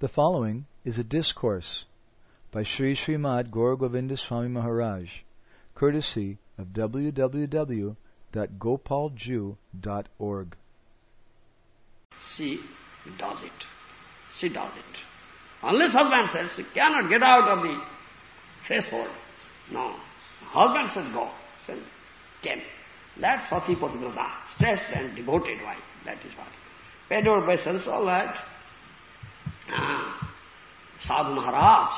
The following is a discourse by Sri Srimad Gaur Govinda Swami Maharaj, courtesy of www.gopalju.org. She does it. She does it. Unless husband says she cannot get out of the threshold. No. Husband says go. Says came. That's Sati Pativrata, stressed and devoted wife. That is what. Paid obeisance, all right. Ah, Sadhu Maharaj,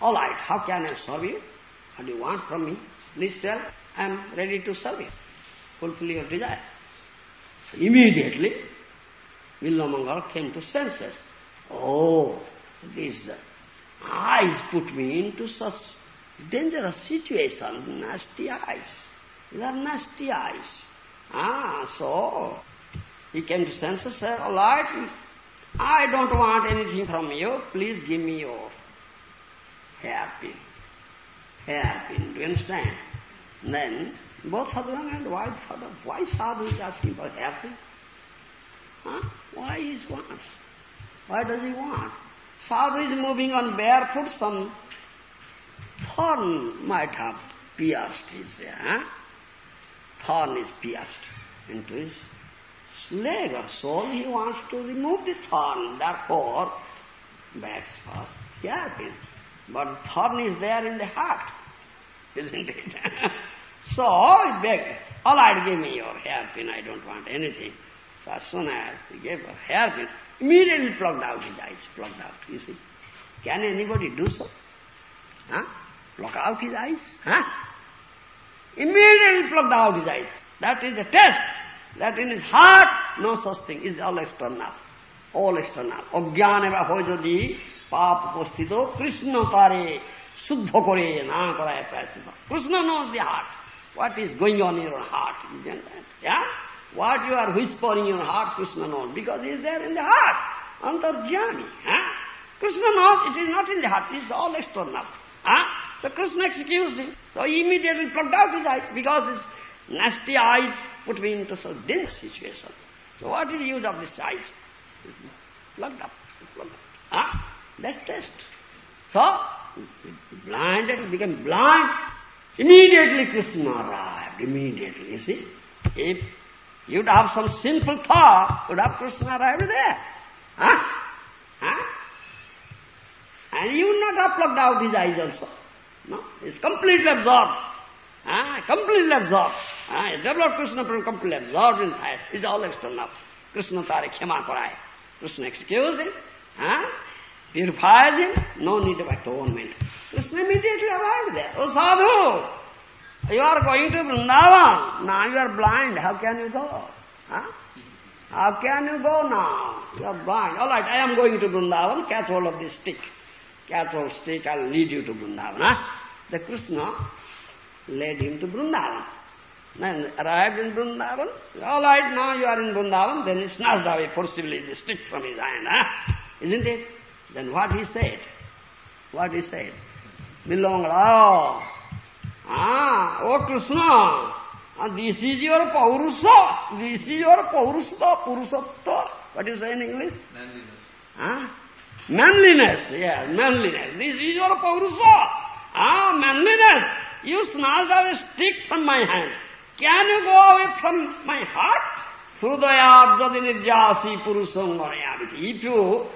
all right, how can I serve you? What do you want from me? Please tell, I am ready to serve you. Fulfill your desire. So immediately, Bilvamangal came to senses. Oh, these eyes put me into such dangerous situation, nasty eyes. These are nasty eyes. Ah, so he came to senses, said, all right, I don't want anything from you. Please give me your hairpin. Hairpin, do you understand? Then both husband and wife thought of why Sadhu is asking for hairpin? Huh? Why he wants? Why does he want? Sadhu is moving on barefoot, some thorn might have pierced his huh? Thorn is pierced into his soul. He wants to remove the thorn. Therefore, begs for hairpin. But thorn is there in the heart, isn't it? so he begged, all right, give me your hairpin, I don't want anything. So as soon as he gave her hairpin, immediately plucked out his eyes, plucked out, you see. Can anybody do so? Huh? Pluck out his eyes? Huh? Immediately plucked out his eyes. That is a test That in his heart, no such thing. is all external. All external. অজ্ঞানে বা হয় যদি পাপ উপস্থিত কৃষ্ণ তারে শুদ্ধ করে না করায় প্রায়শ্চিত Krishna knows the heart. What is going on in your heart, isn't it? Yeah? What you are whispering in your heart, Krishna knows, because he is there in the heart. Antarjami. Huh? Krishna knows it is not in the heart, it is all external. Huh? So Krishna excused him. So he immediately plucked out his eyes because his nasty eyes put me into such dense situation. So what is the use of this eyes? Plugged up, plugged up. Huh? That test. So, blinded, became blind. Immediately Krishna arrived, immediately, you see. If you'd have some simple thought, would have Krishna arrived there. Huh? Huh? And you would not have plugged out his eyes also. No, he's completely absorbed. Ah, completely absorbed. Ah, developed Krishna from completely absorbed in fire. It's all external. Krishna tare khema korai. Krishna excused him. Ah, purifies him. No need of atonement. Krishna immediately arrived there. Oh sadhu, you are going to Vrindavan. Now you are blind. How can you go? Huh? How can you go now? You are blind. All right, I am going to Vrindavan. Catch hold of this stick. Catch hold stick, I'll lead you to Vrindavan. Huh? The Krishna led him to Vrindavan. Then arrived in Vrindavan. All right, now you are in Vrindavan. Then he snatched away forcibly the stick from his hand. Huh? Isn't it? Then what he said? What he said? Bilongala. Ah, oh Krishna, ah, this is your Paurusa. This is your Paurusata, Purusatta. What do you say in English? Manliness. Ah? Manliness, yes, manliness. This is your Paurusa. Ah, manliness. You snatched a stick from my hand. Can you go away from my heart? Hrudayabjadi nirjasi purusam If you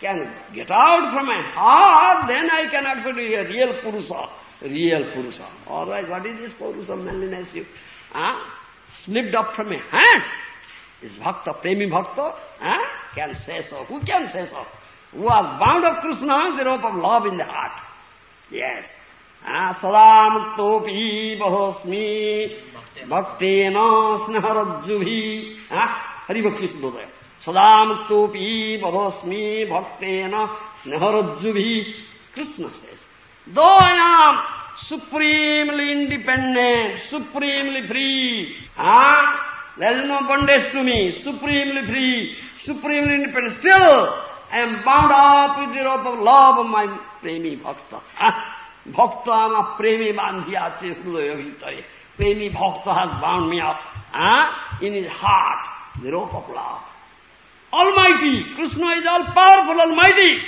can get out from my heart, then I can actually be a real Purusa. Real Purusa. Otherwise, what is this Purusa manliness you ah, slipped up from my hand? Is Bhakta, Premi Bhakta? Ah, can say so. Who can say so? Who are bound of Krishna, the rope of love in the heart. Yes. Ah, Sada muktopi bahosmi bhaktena snaharajjubhi. Ah, Hari Bhakti Suddhodaya. Sada muktopi bahosmi bhaktena snaharajjubhi. Krishna says, though I am supremely independent, supremely free, ah, there is no bondage to me, supremely free, supremely independent, still I am bound up with the rope of love of my premi bhakta. Ah, Bhakta আমার প্রেমে বান্ধিয়াছে হৃদয় ভিতরে Premi Bhakta has bound me up ah, in his heart, the rope of love. almighty. Krishna is all powerful, almighty.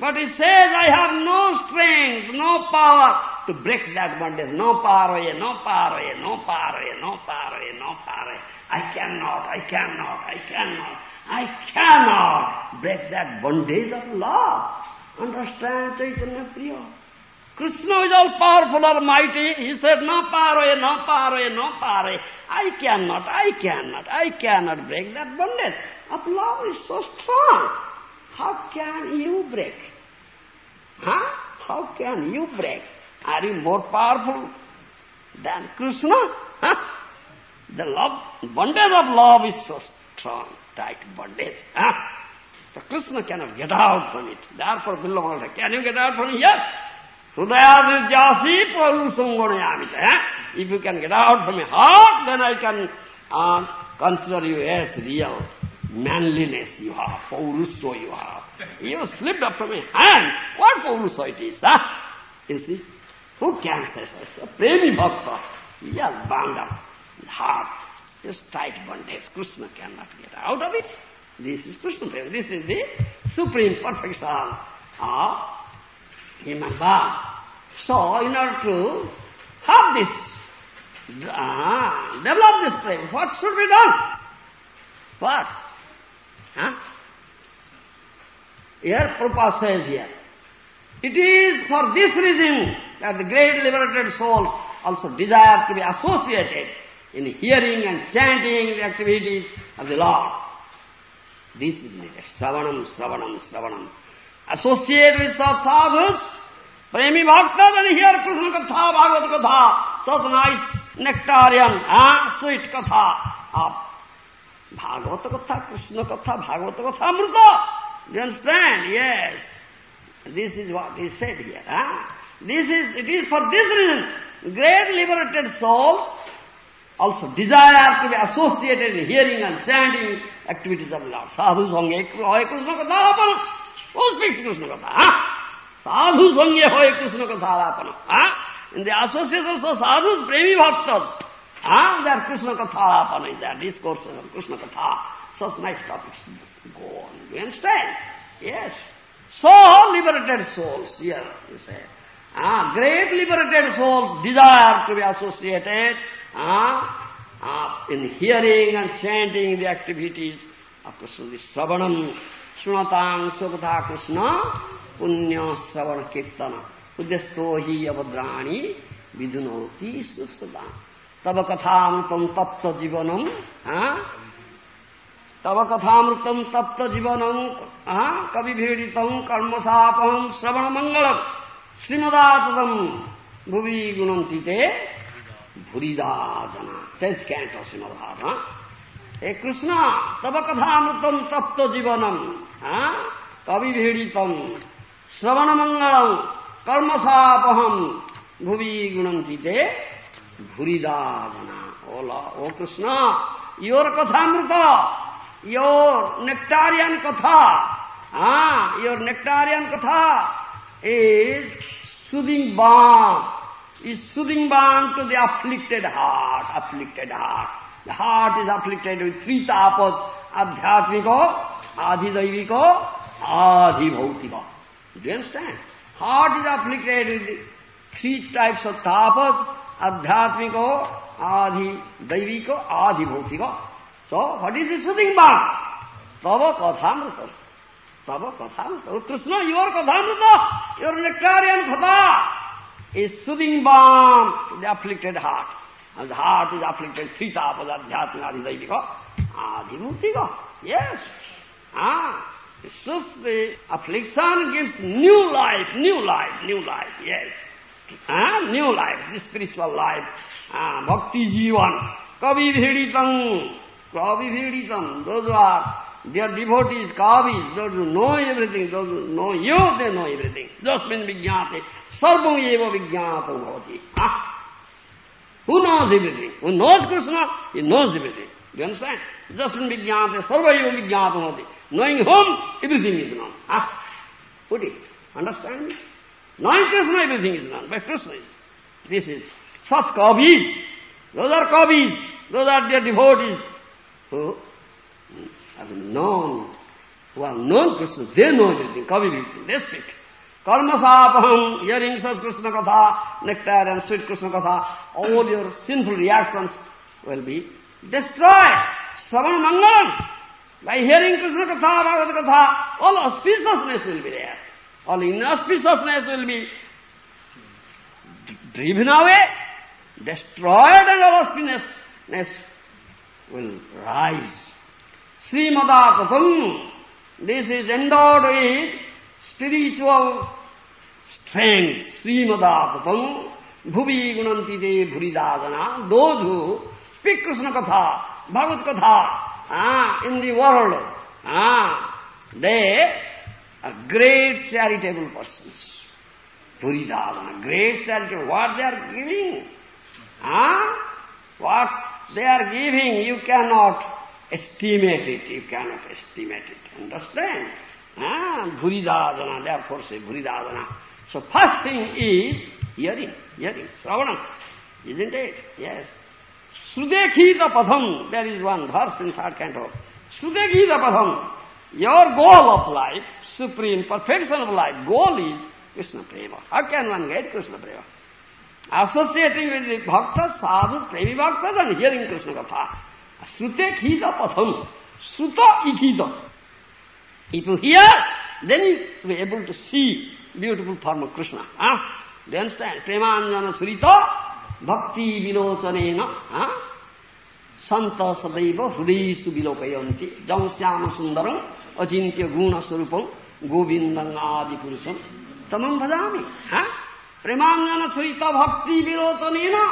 But he says, I have no strength, no power to break that bondage. No power, no power, no power, no power, no power. I cannot, I cannot, I cannot, I cannot break that bondage of love. Understand Chaitanya Priya? Krishna is all powerful, almighty. He said, no power, no power, no power. I cannot, I cannot, I cannot break that bondage of love is so strong. How can you break? Huh? How can you break? Are you more powerful than Krishna? Huh? The love, bondage of love is so strong, tight bondage. Huh? So Krishna cannot get out from it. Therefore, Billavana said, can you get out from here? Hridayadijasi pralusangonyamita. If you can get out from your heart, then I can uh, consider you as real manliness you have, pauruso you have. You slipped up from a hand. What pauruso it is, huh? You see? Who can say so? A premi bhakta. He has bound up his heart. Just tight bondage. Krishna cannot get out of it. This is Krishna. This is the supreme perfection of human. So, in order to have this, uh, develop this prema, what should be done? What? Huh? Here Prabhupada says here, it is for this reason that the great liberated souls also desire to be associated in hearing and chanting the activities of the Lord. This is needed. Sravanam, Sravanam, Sravanam. Associate with such sadhus, premi bhaktas and hear Krishna Katha, Bhagavad Katha, such nice nectarian, ah, sweet Katha of Bhagavad Katha, Krishna Katha, Bhagavad Katha, Amrita. Do you understand? Yes. This is what is said here. Huh? This is, it is for this reason, great liberated souls also desire to be associated in hearing and chanting activities of Lord. Sadhu Sangye Hoy Krishna Katha Speaks Krishna Katha? Huh? Sadhu Sangye Hoy Krishna Katha Alapana. Huh? In the associations of sadhus, premi bhaktas, huh? their Krishna Katha Alapana is there, discourses of Krishna Katha. Such nice topics go on. You understand? Yes. So liberated souls, here you say. Ah, great liberated souls desire to be associated ah, ah, in hearing and chanting the activities of Krishna. The Sravanam, শুনতাং সুকথা Krishna পুণ্য শ্রবণ কীর্তন। উদ্যস্ত হি অভদ্রাণী বিধুনতি সুসদা তব কথামৃতম তপ্ত জীবন হ্যাঁ তব কথামৃতম তপ্ত জীবনম হ্যাঁ কবিভীড়িতম কর্মসাপহম শ্রবণ মঙ্গল শ্রীমদাতম ভুবি গুণন্তিতে ভুরিদা জনা টেস্ট ক্যান্ট অসীমভাব হ্যাঁ হে কৃষ্ণ তব কথা নতুন তপ্ত জীবনম হ্যাঁ? শ্রবণ শ্রবণমঙ্গলম কর্মসাপহম ভুবি গুণঞ্চিতে ভুরিদা জনা ওলা ও কৃষ্ণ ইয়োর কথা মৃত ইয়োর নেকটারিয়ান কথা হ্যাঁ? ইয়োর নেকটারিয়ান কথা is soothing balm, is soothing balm to the afflicted heart afflicted heart The heart is afflicted with three tapas, adhyatmiko, adhidaiviko, adhibhautiko. Do you understand? Heart is afflicted with three types of tapas, adhyatmiko, adhidaiviko, adhibhautiko. So, what is the soothing balm? Tava kathamrita. Tava kathamrita. Krishna, your kathamrita, your nectarian katha is soothing balm to the afflicted heart. Heart is afflicted, three tapas, adhyatma, adhidaivika, adhimuktika. Yes. Ah. It soothes the affliction, gives new life, new life, new life, yes. Ah, new life, the spiritual life. Ah, bhakti jivan, kavi bheditam, Kaviviritam, those who are their devotees, kavis, those who know everything, those who know you, they know everything. Jasmin vijnate, sarvam eva vijnatam bhavati. Ah. Who knows everything? Who knows Krishna, he knows everything. Do you understand? Jasmin vijnate, sarva eva vijnatam bhavati. Knowing whom, everything is known. Ah. Put it. Understand me? Knowing Krishna, everything is known. By Krishna is. This is such kavis. Those are kavis. Those are their devotees who has known who are known Krishna, they know everything, Kavi Bhikti, they speak. Karma sapaham, hearing such Krishna katha, nectar and sweet Krishna katha, all your sinful reactions will be destroyed. Savan Mangalam. By hearing Krishna katha, Bhagavad katha, all auspiciousness will be there. All inauspiciousness will be driven away, destroyed and all auspiciousness will rise. Srimadapatam, this is endowed with spiritual strength. Srimadapatam, bhuvi gunanti de bhuridadana, those who speak Krishna katha, Bhagavad katha, ah, in the world, ah, they are great charitable persons. Puridavana, great charitable. What they are giving? Ah? What they are giving, you cannot estimate it. You cannot estimate it. Understand? Ah, Bhuridadana, therefore say Bhuridadana. So first thing is hearing, hearing, Sravanam. Isn't it? Yes. Sudekhita Patham, there is one verse in third canto. Sudekhita Patham, your goal of life, supreme perfection of life, goal is Krishna Prema. How can one get Krishna Prema? Associating with the bhaktas, sadhus, premi bhaktas and hearing Krishna Katha. Srute khita patham. Sruta ikita. If you hear, then you will be able to see beautiful form of Krishna. Huh? Do you understand? Premanjana surita Bhakti vilochanena Santa sadaiva hridesu vilokayanti Jamsyama sundaram Achintya guna surupam Govindam adi purusam Tamam bhajami Premanjana surita bhakti vilochanena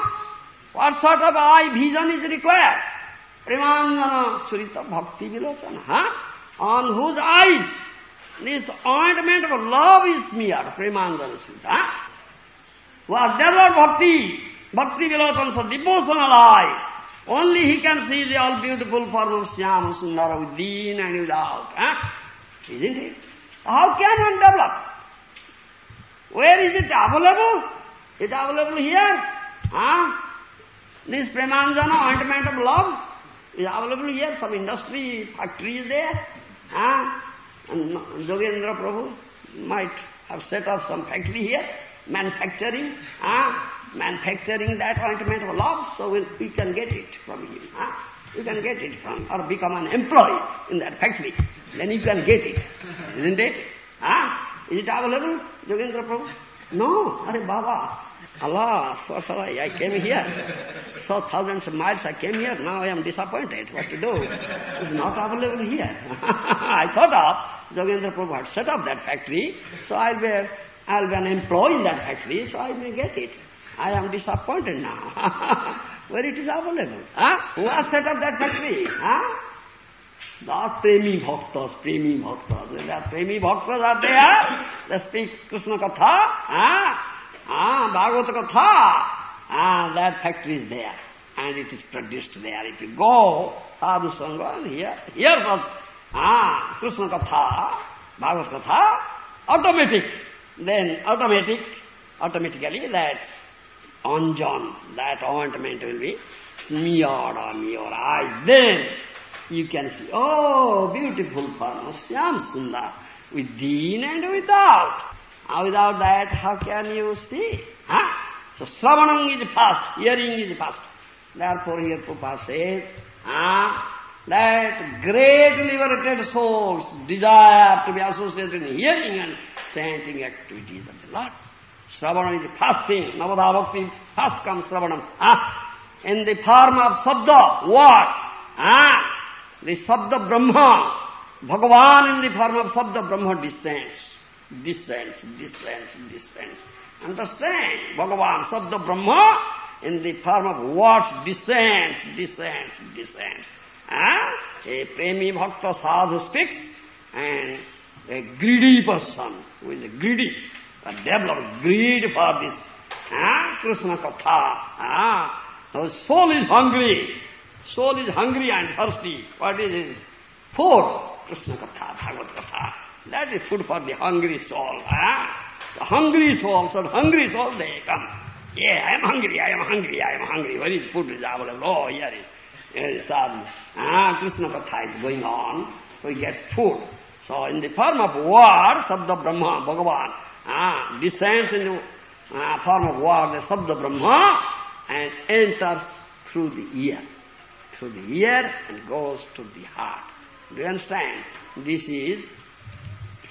What sort of eye vision is required? Premanjana surita bhakti vilochana huh? On whose eyes this ointment of love is huh? Who are developed bhakti Bhakti Vilochana, so devotional eye. Only he can see the all beautiful form of Syama Sundara within and without. Huh? Isn't it? How can one develop? Where is it available? It available here? Huh? This Premanjana ointment of love is available here. Some industry, factory is there. Huh? And Jogendra Prabhu might have set up some factory here, manufacturing. Huh? manufacturing that ointment of love, so we'll, we can get it from him. Ah. Huh? You can get it from, or become an employee in that factory. Then you can get it. Isn't it? Huh? Is it available, Jogendra Prabhu? No. Are Baba. Allah, so sorry, I came here. So thousands of miles I came here, now I am disappointed. What to do? It's not available here. I thought of, Jogendra Prabhu had set up that factory, so I'll be, I'll be an employee in that factory, so I may get it. I am disappointed now. Where it is available? Huh? Who has set up that factory? Huh? The Premi Bhaktas, Premi Bhaktas. When the Premi Bhaktas are there, they speak Krishna Katha, huh? Ah, Bhagavata Katha. Ah, that factory is there. And it is produced there. If you go, Sadhu Sangha, here hear such, ah, Krishna Katha, Bhagavad Katha, automatic. Then automatic, automatically that anjan, that ointment will be smeared on your eyes. Then you can see, oh, beautiful form, Syam Sundar, within and without. Without that, how can you see? Huh? So Sravanam is first, hearing is first. Therefore here Prabhupada says, ah, that great liberated souls desire to be associated in hearing and chanting activities of the Lord. Sravanam is the first thing. Navadha first comes Sravanam. Ah, in the form of Sabda, what? Ah, the Sabda Brahma. Bhagavan in the form of Sabda Brahma descends. Descends, descends, descends. Understand? Bhagavan, Sabda Brahma in the form of words descends, descends, descends. Ah, a premi bhakta sadhu speaks and a greedy person who is a greedy develop greed for this ah, Krishna Katha. Ah, the soul is hungry. Soul is hungry and thirsty. What is his food? Krishna Katha, Bhagavad Katha. That is food for the hungry soul. Ah? The hungry soul, so hungry soul, they come. Yeah, I am hungry, I am hungry, I am hungry. Where is food is available? Oh, here is, here is sadhu. Ah, Krishna Katha is going on, so he gets food. So in the form of word, Sabda Brahma, Bhagavan, ah, descends in the uh, form of word, the Sabda Brahma, and enters through the ear. Through the ear and goes to the heart. Do you understand? This is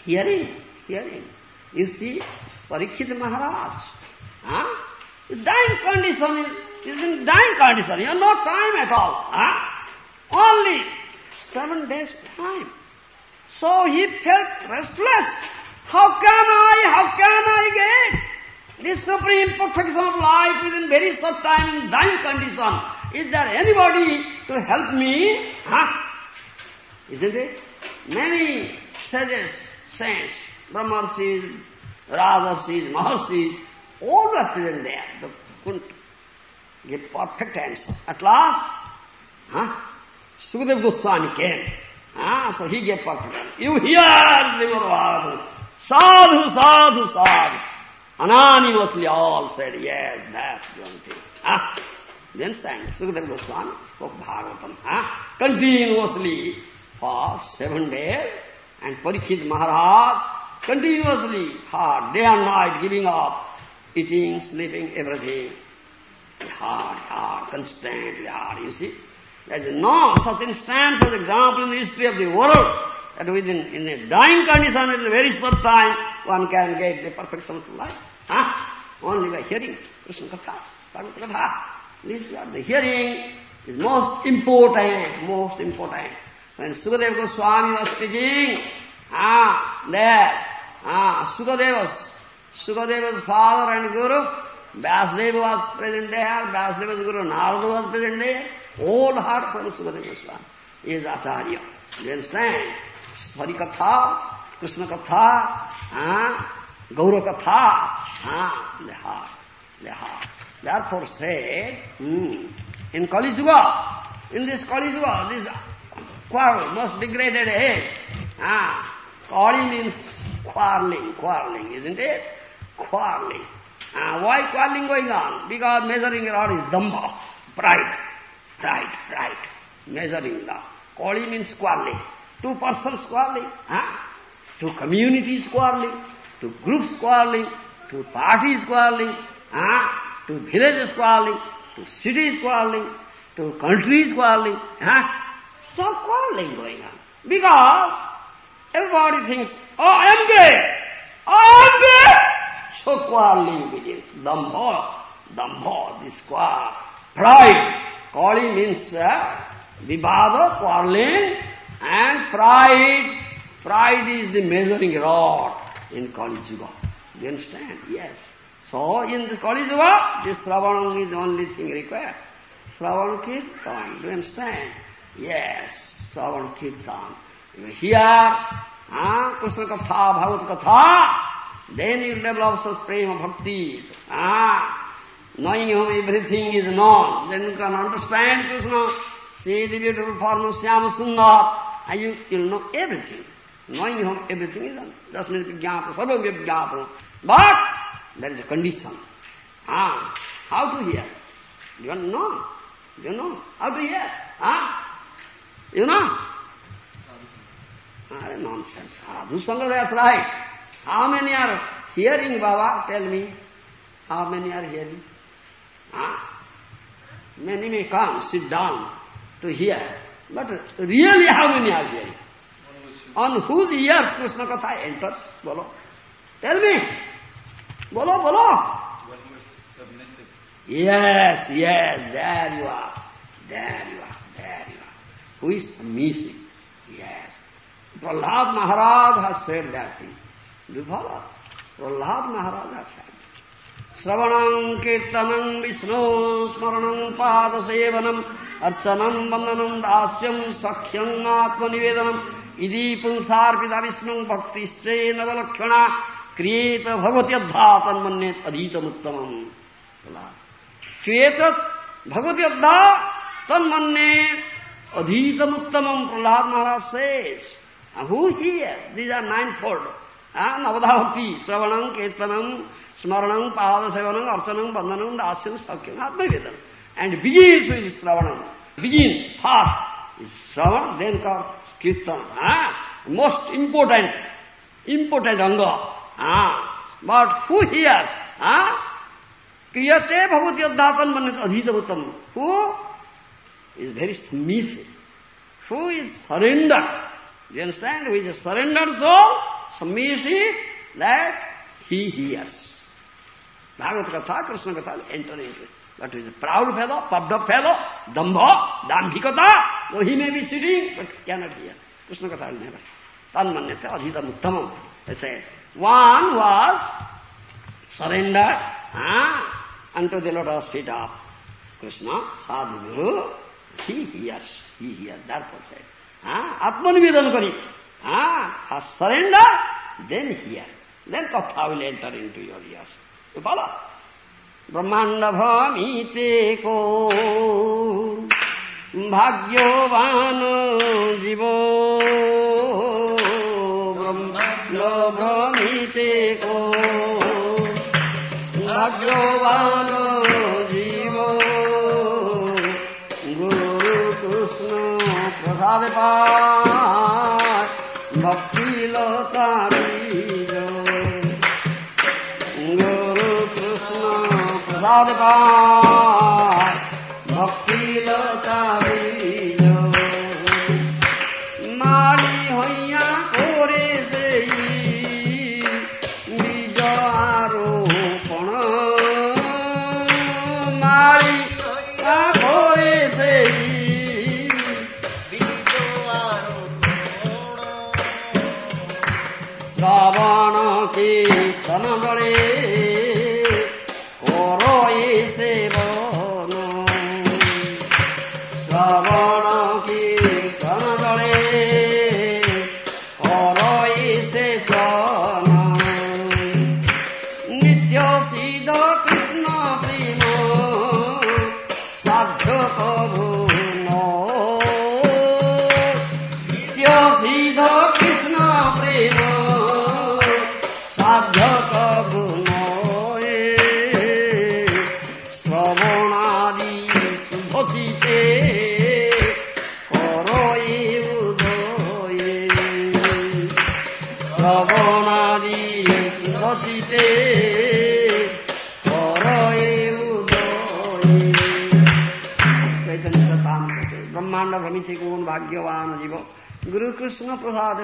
hearing, hearing. You see, Parikshit Maharaj, huh? Dying condition is, is in dying condition. You have no time at all. Huh? Only seven days time. So he felt restless. How can I, how can I get this supreme perfection of life within very short time in dying condition? Is there anybody to help me? Huh? Isn't it? Many sages, saints, Brahmarshis, Rajarshis, Maharshis, all were present there. They couldn't give perfect answer. At last, huh? Sukadeva Goswami came. Ah, so he gave perfect answer. You hear Srimad Bhagavatam. Sadhu, sadhu, sadhu. Anonymously all said, yes, that's the only thing. Ah, then stand. Sukadeva Goswami spoke Bhagavatam. Ah, continuously for seven days. And Parikshit Maharaj continuously hard, day and night, giving up, eating, sleeping, everything. Hard, hard, constantly hard, you see. There is no such instance of example in the history of the world that within in a dying condition, in a very short time, one can get the perfection of life. Huh? Only by hearing Krishna Katha, Bhagavad Katha. This the hearing is most important, most important. When Sukadeva Goswami was speaking, ah, there, ah, Sukadeva's, Sukadeva's father and Guru, Vyasdeva was present there, Vyasdeva's Guru Narada was present there, all heard from Sukadeva Goswami is Acharya. You understand? Hari Katha, Krishna Katha, ah, Gaura Katha, ah, they heard, they heard. Therefore said, hmm, in Kali Yuga, in this Kali Yuga, this quarrel, most degraded age, ah, Kali means quarreling, quarreling, isn't it? Quarreling. Ah, why quarreling going on? Because measuring rod is damba, pride, pride, pride, measuring rod. Kali means quarreling. Two persons quarreling, ah? two communities quarreling, two groups quarreling, two parties quarreling, ah? two villages quarreling, two cities quarreling, two countries quarreling. Huh? So quarreling going on. Because everybody thinks, oh, I am gay, I am gay. So quarreling begins. Dambha, dambha, this quarrel. Pride. Kali means uh, vivada, quarreling, and pride. Pride is the measuring rod in Kali Yuga. Do you understand? Yes. So in the Kali Yuga, this Sravanam is the only thing required. Sravan Kirtan. Do you understand? Yes, Sravan Kirtan. You hear ah, Krishna Katha, Bhagavad Katha, then you develop such prema bhakti. Ah, knowing whom everything is known, then you can understand Krishna. See the beautiful form of Syama Sundar, and you will know everything. Knowing whom everything is known. Just means Vijnata, Sarva Vijnata. But there is a condition. Ah, how to hear? You don't know. You know how to hear. Ah, you know? Ah, nonsense. Sadhu Sangha, that's right. How many are hearing, Baba? Tell me. How many are hearing? Ah, many may come, sit down to hear. But really how many are hearing? On whose ears Krishna Katha enters? Bolo. Tell me. Bolo, bolo. Yes, yes, are. There you are, there you are. Who is submissive? Yes. Prahlad Maharaj has said that thing. Do you follow? Prahlad Maharaj has said. श्रवणम् कीर्तनम् Vishnu स्मरणम् पादसेवनम् अर्चनम् वन्दनम् दास्यम् सख्यम् आत्मनिवेदनम् इति पुंसार्पिता विष्णुम् भक्तिश्चेनवलक्षणा क्रियेत भगवत्यद्धा तन्मन्येत् अधीतमुत्तमम् क्रियेत भगवत्यद्धा अधीतम उत्तम प्रहलाद महाराज से who he these are nine fold नवधावती, श्रवणम, कीर्तनम, स्मरणम पाद सेवनम अर्चनम बंधनम दास्यम, सौख्यम आत्मवेदन एंड बिगिन्स विद श्रवणम। बिगिन्स फास्ट श्रवण देन का कीर्तन। मोस्ट इम्पोर्टेंट इम्पोर्टेंट अंग। बट हू हियर्स क्रियते भगवती अध्यापन मन अधीतम उत्तम हू is very submissive. Who is surrendered. You understand? Who is surrendered soul, submissive, that he hears. Bhagavad Katha, Krishna Katha, enter into it. But is a proud fellow, puffed up fellow, dambha, dambhikata, though he may be sitting, but cannot hear. Krishna Katha will never. Tanmanyate adhitam uttamam. They say, one was surrendered ah, unto the lotus feet of Krishna, Sadhguru, হি হ্যাঁ, আত্মনিবেদন করি। হ্যাঁ hear কথা will enter into ear ব্রহ্মাণ্ড ভিতে ভাগ্যবান জীব? ব্রহ্মাণ্ড ভিতে ভাগ্যবান প্রসাদ পায় ভক্তি লতারি গুরু কৃষ্ণ প্রসাদ পায়। ಶ್ರೀ ಕನಮರೇ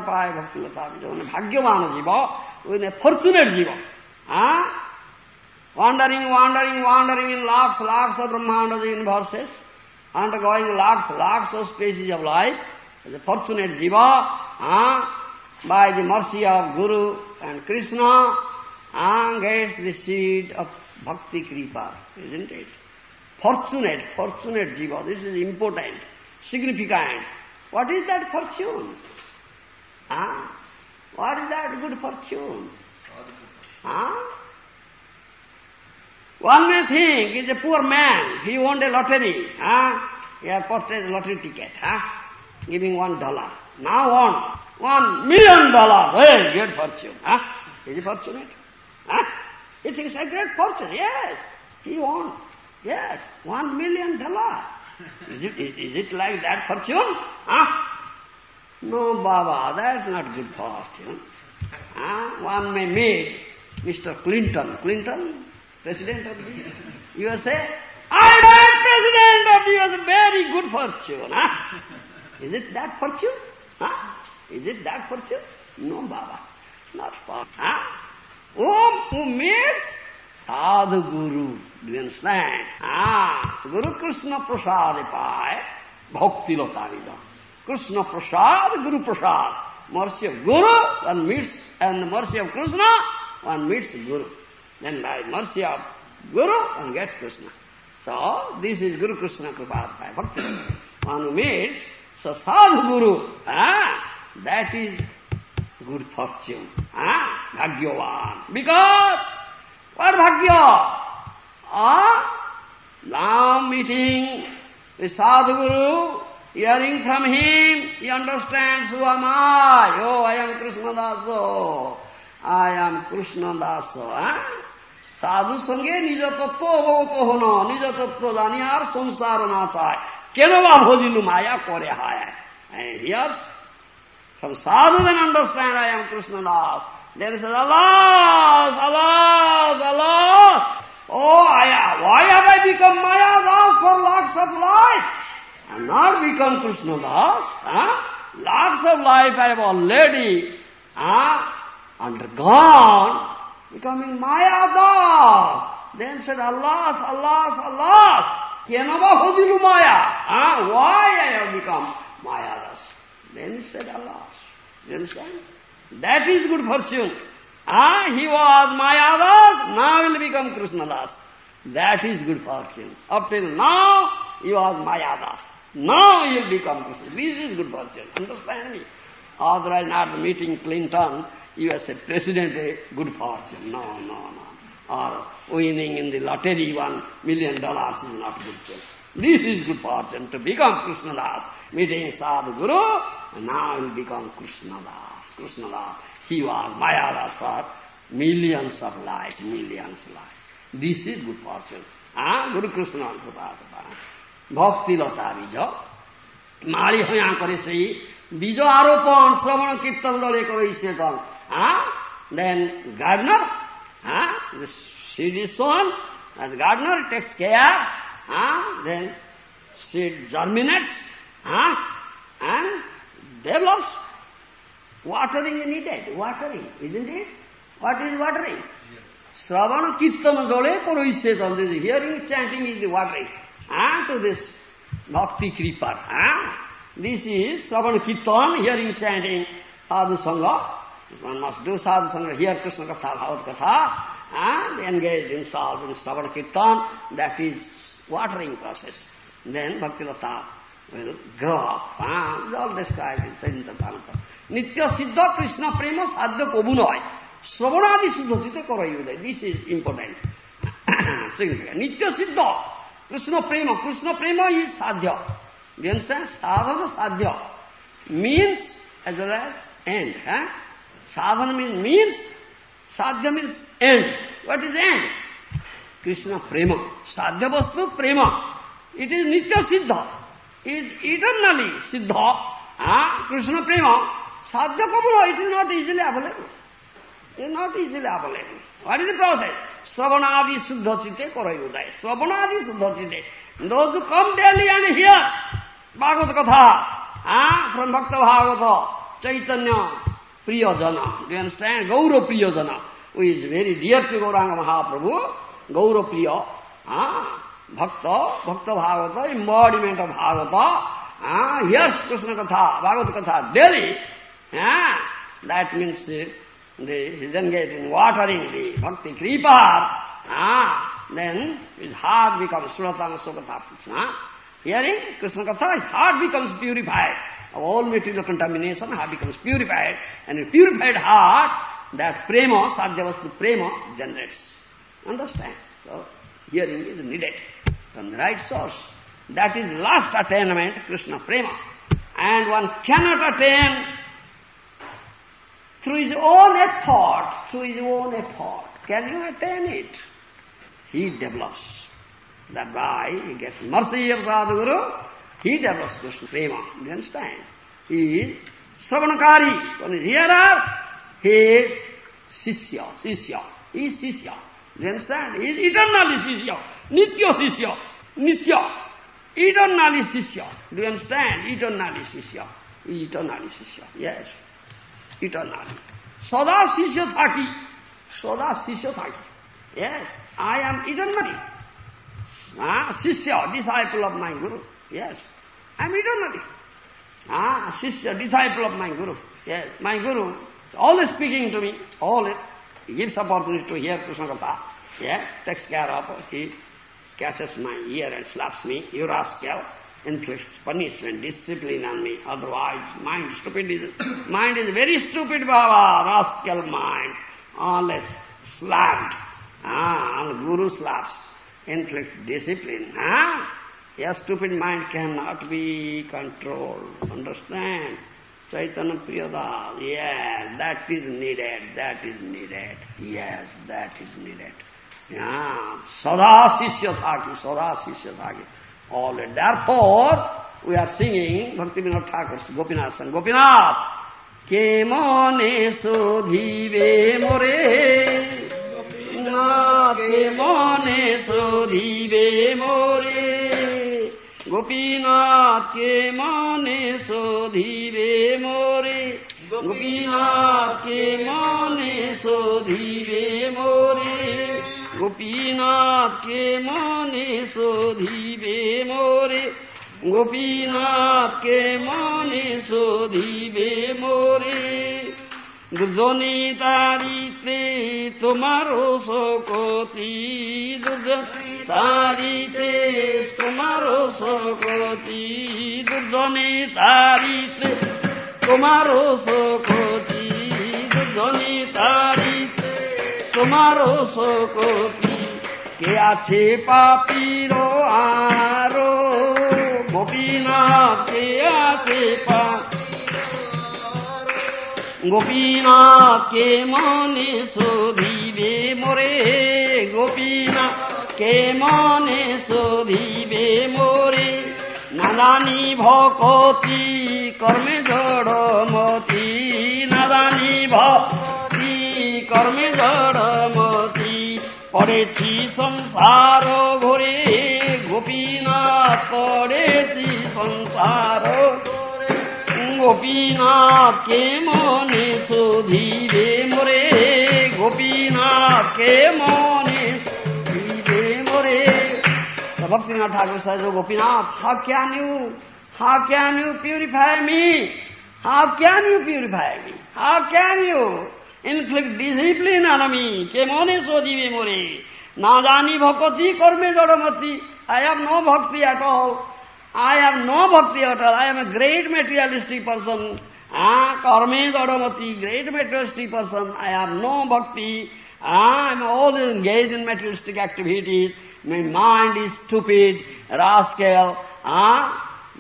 से पाए भक्ति बतावे wandering, wandering, wandering in lakhs, lakhs of Brahmandas universes, undergoing lakhs, lakhs of species of life, the fortunate jiva, uh, by the mercy of Guru and Krishna, uh, gets the seed of bhakti kripa, isn't it? Fortunate, fortunate jiva, this is important, significant. What is that fortune? Ah, what is that good fortune? Ah? One may think he's a poor man, he won a lottery, huh? He has purchased a lottery ticket, huh? Giving one dollar. Now won one million dollars. Hey, great fortune, huh? Is he fortunate? Huh? He thinks a great fortune, yes. He won. Yes, one million dollar. Is it, is, is it like that fortune? Huh? No, Baba, that's not good fortune. Huh? Ah, one may meet Mr. Clinton. Clinton, President of the USA. I am President of the USA. Very good fortune. Huh? Is it that fortune? Huh? Is it that fortune? No, Baba. Not for. Huh? Who meets Sadhu Guru. Do you understand? Ah, Guru Krishna Prasad Pai, Bhakti Lotarija. Krishna Prasad, Guru Prasad. Mercy of Guru, one meets, and the mercy of Krishna, one meets Guru. Then by mercy of Guru, one gets Krishna. So, this is Guru Krishna Pai, Bhakti. One who meets, so Sadhu Guru, ah, that is good fortune. Ah, Bhagyavan. Because, what Bhagya? Ah, now meeting the Sadhu Guru, hearing from him, he understands who am I. Oh, I am Krishna Daso. I am Krishna Daso. Ah? সাধুর সঙ্গে নিজ তত্ত্ব অবগত হন নিজ তত্ত্ব জানিয়ার সংসার না চায় কেন বা ভজিলু মায়া করে হায় here's Some sadhu then understand I am Krishna Das. Then he says, alas, alas, alas. Oh, I, why have I become Maya Das for lakhs of life? Have not become Krishna Das. Huh? Lakhs of life I have already huh, undergone, becoming Maya Das. Then said, alas, alas, alas. Kenava hodilu Maya. Huh? Why I have become Maya Das? Then he said, alas. You understand? That is good fortune. Ah, he was Mayadas, now will become Krishna Das. That is good fortune. Up till now, he was Mayadas. Now you will become Krishna. This is good fortune. Understand me? Otherwise, not meeting Clinton, USA President, a good fortune. No, no, no. Or winning in the lottery one million dollars is not good fortune. This is good fortune to become Krishnadas, meeting Sadhu now will become Krishnadas. Krishnadas. He was Mayadas for millions of life, millions of life. This is good fortune. Ah, Guru Krishna Kripa Lata Bija. মাড়ি হইয়া করে সেই বীজ আরোপণ শ্রবণ কীর্তন দলে করে সেতন হ্যাঁ দেন গার্ডনার হ্যাঁ seed is sown as gardener takes care huh? then seed germinates huh? and develops Watering is needed. Watering, isn't it? What is watering? Sravana Kirtana Jole Koroise this hearing, chanting is the watering. And to this Bhakti Kripa. Ah? This is Sravana Kirtan, hearing, chanting, Sadhu Sangha. One must do Sadhu Sangha, hear Krishna Katha, Bhagavad Katha, and engage himself in Sravana Kirtan. That is watering process. Then Bhakti Lata will grow up. Ah? It's all described in Chaitanya. নিত্য সিদ্ধ কৃষ্ণ প্রেম সাধ্য কবু নয় শ্রবণাদি শুদ্ধ চিতে করাই উদয় this is important নিত্য সিদ্ধ কৃষ্ণ প্রেম কৃষ্ণ প্রেম ইজ সাধ্য sadhya means as well as end. Huh? Sadhana means means, sadhya means end. What is end? Krishna prema. Sadhya vastu prema. It is nitya siddha. It is eternally siddha. Huh? Krishna prema. Sadhya Kamala, it is not easily available. Not easily available. What is the process? Sravanadi Suddha Korayudaya. Sravanadi Suddha Those who come daily and hear Bhagavad Katha, ah, from Bhakta Bhagavata, Chaitanya Priyajana. Do you understand? Gaura Priyajana, who is very dear to Gauranga Mahaprabhu, Gaura Priya, ah, Bhakta, Bhakta Bhagavata, embodiment of Bhagavata, ah, hears Krishna Katha, Bhagavad Katha daily, Yeah? That means uh, the, he's engaged in watering the bhakti kripa. Ah, then his heart becomes suratana sukata Krishna. Hearing Krishna Katha, his heart becomes purified. Of all material contamination, heart becomes purified. And a purified heart, that prema, sarjavastu prema, generates. Understand? So, hearing is needed from the right source. That is last attainment, Krishna prema. And one cannot attain through his own effort, through his own effort. Can you attain it? He develops. That by he gets mercy of Sadhguru, he develops Krishna Prema. Do you understand? He is Sravanakari. One is hearer, he is Sisya, Sisya. He is Sisya. Do you understand? He is eternally Sisya. Nitya Sisya. Nitya. Eternally Sisya. Do you understand? Eternally Sisya. Eternally Sisya. Yes. eternally. Sada Sisya Thaki. Sada Sisya Thaki. Yes, I am eternally. Ah, Sisya, disciple of my Guru. Yes, I am eternally. Ah, Sisya, disciple of my Guru. Yes, my Guru always speaking to me, always. He gives opportunity to hear Krishna Katha. Yes, takes care of, he catches my ear and slaps me, you rascal. Inflicts punishment, discipline on me. Otherwise, mind stupid is mind is very stupid, Baba, rascal mind. Unless slapped. Ah, and Guru slaps. Inflicts discipline. Ah? Your stupid mind cannot be controlled. Understand? Chaitanya Priyada, yes, that is needed, that is needed. Yes, that is needed. Yeah, sada sishya thaki, sada sishya thaki all that. Therefore, we are singing Bhakti Vinod Thakur's Gopinath and Gopinath. কে মনে শোধিবে মোরে কে মনে শোধিবে মোরে গোপীনাথ কে মনে শোধিবে মোরে গোপীনাথ কে মনে শোধিবে মোরে গোপীনাথ কে মনে শোধিবে মোরে। গোপীনাথকে মনে শোধিবে মোরে। দুজনে তারিতে তোমারও শকতি দুজন তারিতে তোমারও শকতি দুজনে তারিতে তোমারও শকতি দুজনে তারিতে তোমারও শকতি কে আছে পাপির আরও? গোপীনাথ কে আছে পা গোপীনাথ কে মনে শোধিবে মোরে? গোপীনাথ কে মনে শোধিবে মোরে? নাদানি ভকতি, কর্মে জড়মতি। নাদানি ভক্তি কর্মে জড়মতি। পড়েছি সংসার ঘরে, গোপীনাথ পড়েছি সংসার গোপীনাথ কে মনে শোধিবে মরে গোপীনাথ কে মনে শোধিবে মরে। ভক্তিনাথ ঠাকুর সাহেব, গোপীনাথ হা ক্যান ইউ হা ক্যান ইউ পিউরিফাই মি হা ক্যান ইউ পিউরিফাই মি হা ক্যান ইউ ইনক্লুড ডিসিপ্লিন আর আমি কে মনে? সজীবে মরে না জানি ভকতি কর্মে জড়মতি I have no bhakti at all I have no bhakti at all I am a great materialistic person. আ কর্মে জড়মতি great materialistic person I have no bhakti. I am always engaged in materialistic activities my mind is stupid, rascal, a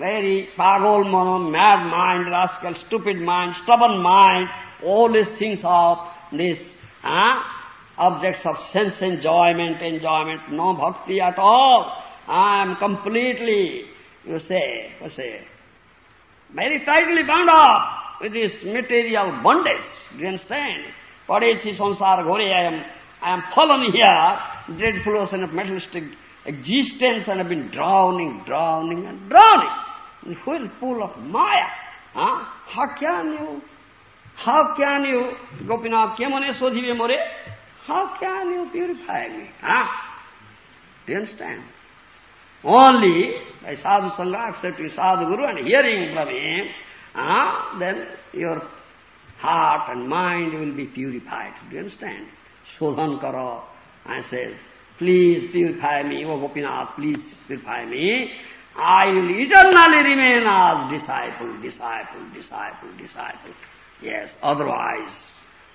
very pagal mon mad mind rascal, stupid mind stubborn mind All these things of this. Ah, objects of sense enjoyment, enjoyment, no bhakti at all. I am completely, you say, you say, very tightly bound up with this material bondage. You understand? Padechi sansar ghore, I am, I am fallen here, dreadful ocean of materialistic existence and have been drowning, drowning and drowning in the whirlpool of Maya. Huh? How can you, how can you Gopinath के मने सोधीवे मोरे। How can you purify me हा। Do only by sadhu sang accepting sadhu guru and hearing from him then your heart and mind will be purified do understand शोधन करो। I says please purify me oh Gopinath please purify me I will eternally remain as disciple, disciple, disciple, disciple. Yes, otherwise,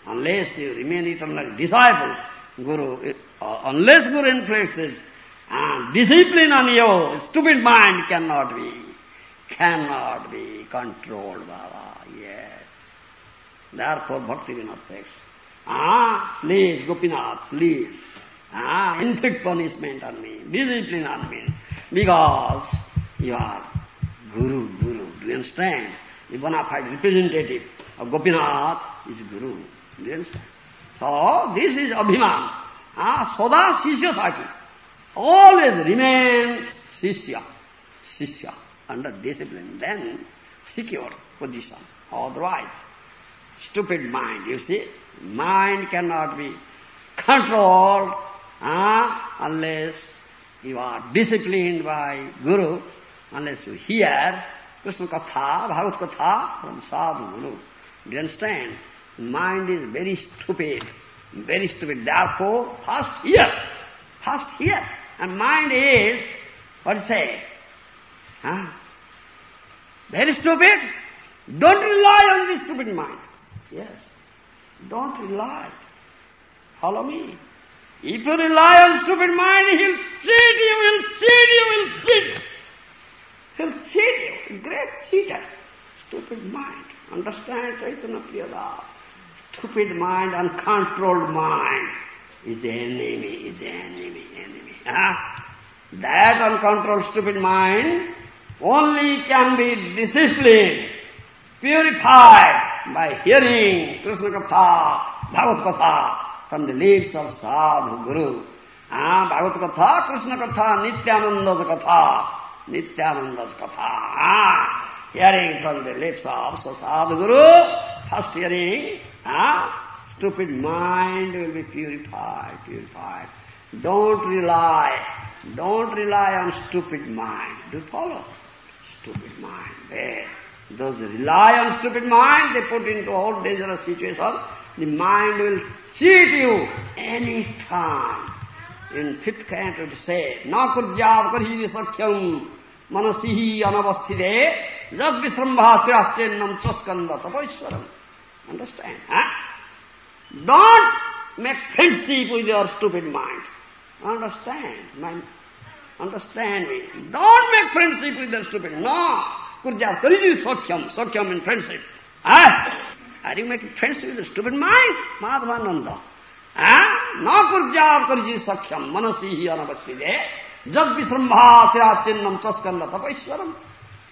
unless you remain eternally disciple, Guru, uh, unless Guru influences discipline on you, stupid mind cannot be, cannot be controlled, Baba, yes. Therefore, Bhakti Vinod says, ah, please, Gopinath, please, ah, inflict punishment on me, discipline on me, because you are Guru, Guru, do you understand? The bona fide representative of Gopinath is Guru, you? So, this is Abhiman, ah, Soda Sishya Thaki always remain Sishya, Sishya, under discipline, then secure position. Otherwise, stupid mind, you see, mind cannot be controlled uh, unless you are disciplined by Guru, unless you hear Krishna Katha, Bhagavad Katha from Sadhu Guru. Do you understand? Mind is very stupid, very stupid. Therefore, first here, first here. And mind is, what to say? Huh? Very stupid. Don't rely on this stupid mind. Yes. Don't rely. Follow me. If you rely on stupid mind, he'll cheat you, he'll cheat you, he'll cheat. He'll cheat you. Great cheater. Stupid mind. Understand Chaitanya Priyada? Stupid mind, uncontrolled mind is enemy, is enemy, enemy. Huh? That uncontrolled stupid mind only can be disciplined, purified by hearing Krishna Katha, Bhagavad Katha from the lips of Sadhu Guru. Ah, Bhagavad Katha, Krishna Katha, Nityananda's Katha, Nityananda's Katha. Hearing from the lips of Sadhu Guru, first hearing, ah, stupid mind will be purified, purified. Don't rely, don't rely on stupid mind. Do follow? Stupid mind. There. Those rely on stupid mind, they put into all dangerous situation. The mind will cheat you any time. In fifth canto it say, Na kurjyav karhi sakyam manasihi anavasthide jad visrambha chirachennam chaskanda tapaiswaram. Understand? Huh? Don't make friendship with your stupid mind. Understand? My, understand me. Don't make friendship with the stupid. No. Kurja, Kariji Sakyam, Sakyam in friendship. Ah, are you making friendship with the stupid mind? Madhavananda. Ah, no Kurja, Kariji Sakyam, Manasihi Anavastide, Jad Visrambha Chirachinnam Chaskanda Tapaiswaram.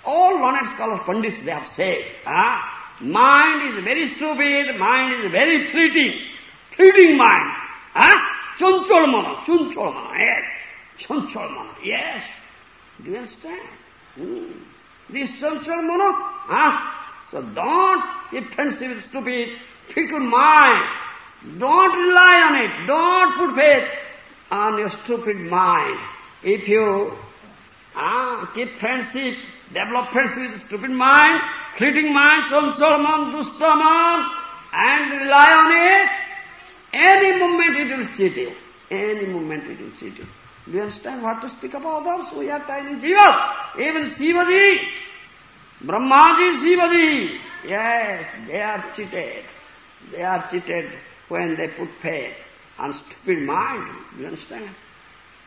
All learned scholars, Pandits, they have said, ah, mind is very stupid, mind is very fleeting, fleeting mind. Ah, Chanchol mana, chunchol mana, yes. Chanchol mana, yes. Do you understand? Hmm. This chanchol mana, ah. So don't be friendship with stupid, fickle mind. Don't rely on it. Don't put faith on your stupid mind. If you ah, keep friendship, develop friendship with stupid mind, fleeting mind, chanchol man, dusta man, and rely on it, any moment it will cheat you. Any moment it will cheat you. Do you understand what to speak about others? We are tiny jiva. Even Shivaji, Brahmaji, Shivaji. Yes, they are cheated. They are cheated when they put faith on stupid mind. You understand?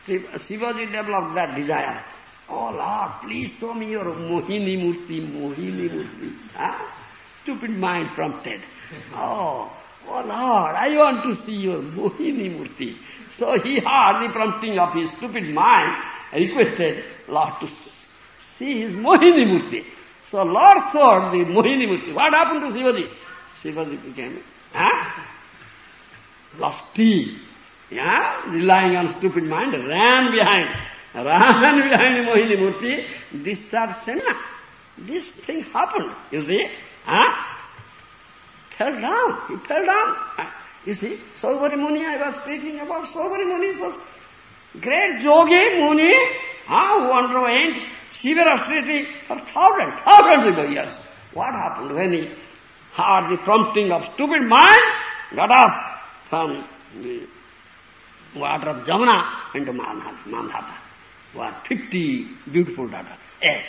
Shivaji developed that desire. Oh Lord, please show me your Mohini Murti, Mohini Murti. Huh? Stupid mind prompted. Oh, Oh Lord, I want to see your Mohini Murti. So he heard the prompting of his stupid mind, requested Lord to see his Mohini Murti. So Lord saw the Mohini Murti. What happened to Shivaji? Shivaji became? Lusty. Yeah? Relying on stupid mind, ran behind. Ran behind Mohini Murti, discharged Sena. This thing happened, you see? Huh? fell down. He fell down. You see, Saubhari Muni, I was speaking about Saubhari Muni, was great yogi Muni, huh, who underwent severe austerity for thousands, thousands of years. What happened when he heard the prompting of stupid mind, got up from the water of Jamuna into Mandhata. What, 50 beautiful daughters. Hey, eh,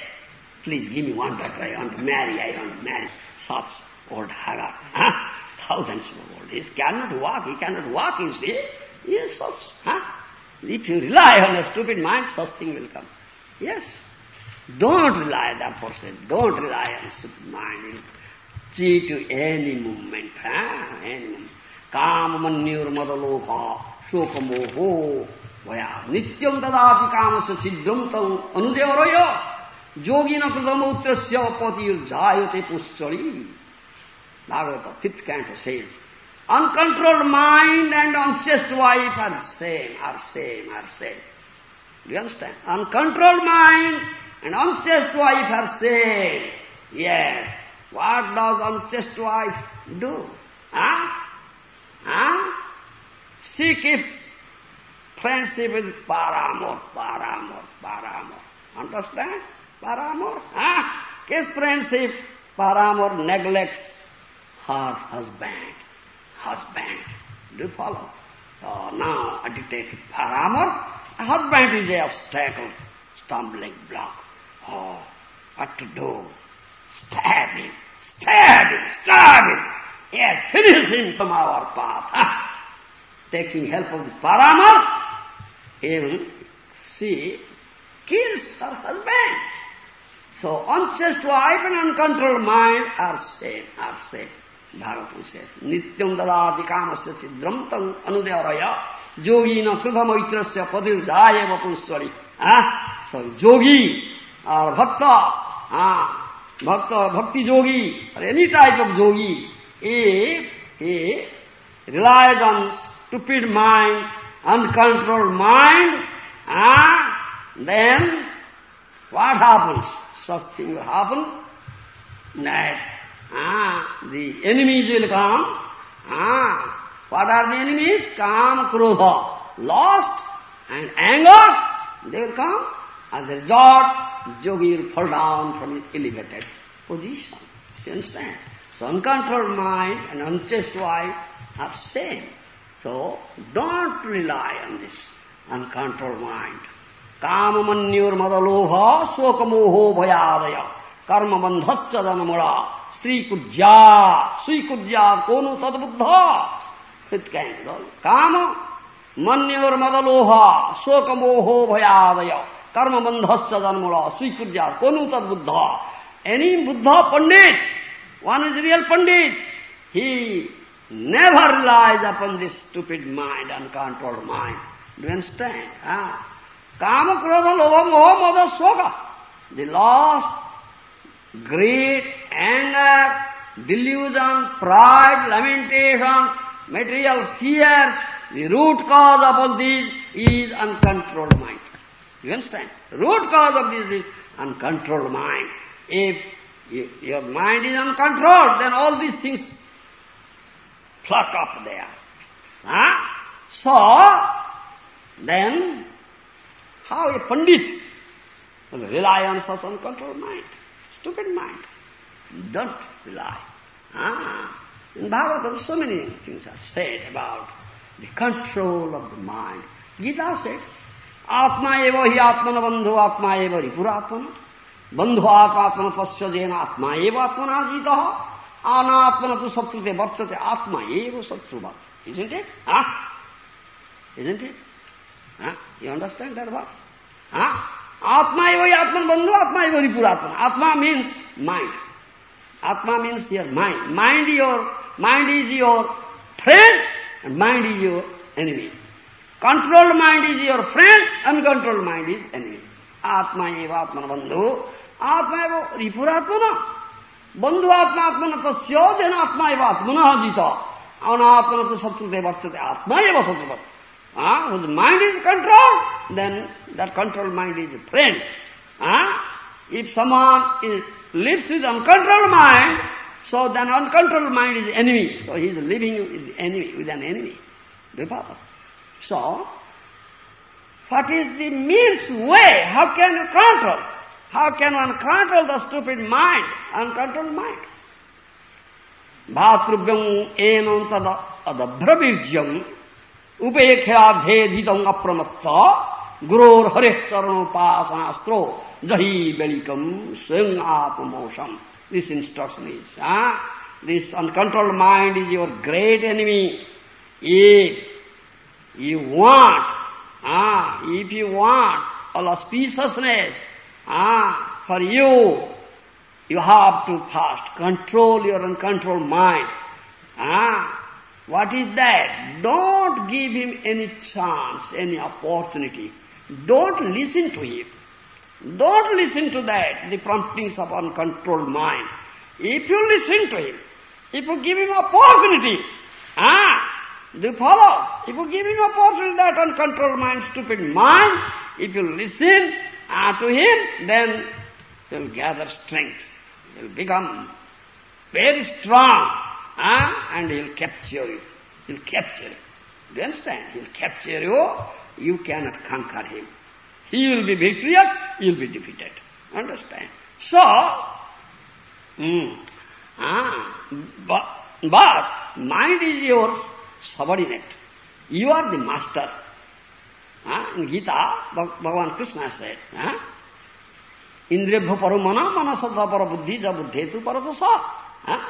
please give me one daughter, I want to marry, I want to marry. Such old Hagar. Huh? Thousands of old. He cannot walk, he cannot walk, you see. Yes, such, huh? If you rely on a stupid mind, such thing will come. Yes. Don't rely on that person. Don't rely on stupid mind. Cheat you any moment. Huh? Any moment. काममन्युर्मदलोका शोकमोहो वया नित्यं ददाति कामस्य छिद्रं तम् अनुदेवरय योगिन कृतमौत्रस्य पतिर्जायते पुष्चरी Bhagavata, fifth canto says, uncontrolled mind and unchaste wife are same, are same, are same. Do you understand? Uncontrolled mind and unchaste wife are same. Yes. What does unchaste wife do? Huh? Huh? She keeps friendship with paramour, paramour, paramour. Understand? Paramour. Huh? Keeps friendship, paramour neglects her husband. Husband. Do you follow? So now, addicted to husband is a obstacle, stumbling block. Oh, what to do? Stab him, stab him, stab him. Yes, finish him from our path. Taking help of the paramour, even she kills her husband. So unchaste wife and uncontrolled mind are same, are same. Bhagavatam says, Nityam dadati kamasya anudevaraya yogina krudha maitrasya padirjaya vapushwari. Ah? So yogi or bhakta, ah, bhakta, bhakti yogi, or any type of yogi, if he relies on stupid mind, uncontrolled mind, ah, then what happens? Such thing will happen that ah, the enemies will come. Ah, what are the enemies? Kam, Krodha, lost and anger, they will come. As a result, yogi will fall down from his elevated position. You understand? So uncontrolled mind and unchaste wife are same. So don't rely on this uncontrolled mind. काममन्युर मदलोह शोक मोहो भयादय कर्म बंधश्च जनमुड़ा स्त्री कुज्या सुई कुज्या कोनो सदबुद्ध It can go. Kama, manyor madaloha, soka moho bhayadaya, karma bandhasya janmula, swikurja, konutad buddha. Any Buddha Pandit, one is real Pandit, he never relies upon this stupid mind, uncontrolled mind. Do you understand? Ah. Kama, krodha, lobha, moha, mada, soka. The lost, great anger, delusion, pride, lamentation, material fears, the root cause of all these is uncontrolled mind. You understand? Root cause of this is uncontrolled mind. If your mind is uncontrolled, then all these things pluck up there. Huh? So, then, how a Pandit will rely on such uncontrolled mind? Stupid mind. Don't rely. Ah. In Bhagavatam, so many things are said about the control of the mind. Gita said, Atma eva hi atmana bandhu atma eva बंधु आत्मात्म तस्य जेन आत्मा एव आत्मना जीत अनात्मन तो शत्रु से वर्तते आत्मा एव शत्रु बात यू अंडरस्टैंड दैट बात आत्मा एव आत्मन बंधु, आत्मा एव पुरात्मा आत्मा मीन्स माइंड आत्मा means your mind mind your mind is your friend and mind is your enemy controlled mind is your friend uncontrolled mind is enemy आत्मा एव आत्मन बंधु आत्मा एवं रिपुर आत्मा ना बंधु आत्मा आत्मा ना तो देन आत्मा एवं आत्मा ना जीत अनात्मा तो शत्रु दे वर्त दे आत्मा एवं शत्रु they whose mind is control then that control mind is friend if someone is lives with uncontrol mind so then uncontrol mind is enemy so he is living is enemy with an enemy Vibhav so What is the means way? How can you control? How can one control the stupid mind, uncontrolled mind? Bhatruvyam enam tada adabhravirjyam upekhyaadheditam apramatta guror hare saranopasanastro jahi belikam swang apamosham. This instruction is. Ah? This uncontrolled mind is your great enemy. If you want, ah, if you want all auspiciousness ah, for you, you have to fast. Control your uncontrolled mind. Ah, what is that? Don't give him any chance, any opportunity. Don't listen to him. Don't listen to that, the promptings of uncontrolled mind. If you listen to him, if you give him opportunity, ah, do you follow? If you give him opportunity, that uncontrolled mind, stupid mind, if you listen ah, to him, then he'll gather strength. He'll become very strong, ah, and he'll capture you. He'll capture you. Do you understand? He'll capture you. You cannot conquer him. He will be victorious, you will be defeated. Understand? So, mm, ah, but, but mind is your subordinate. You are the master. Ah, in Gita, Bhagavan Krishna said, ah, Indriyabha paramana manasatva para buddhi ja buddhetu paratasa. Ah,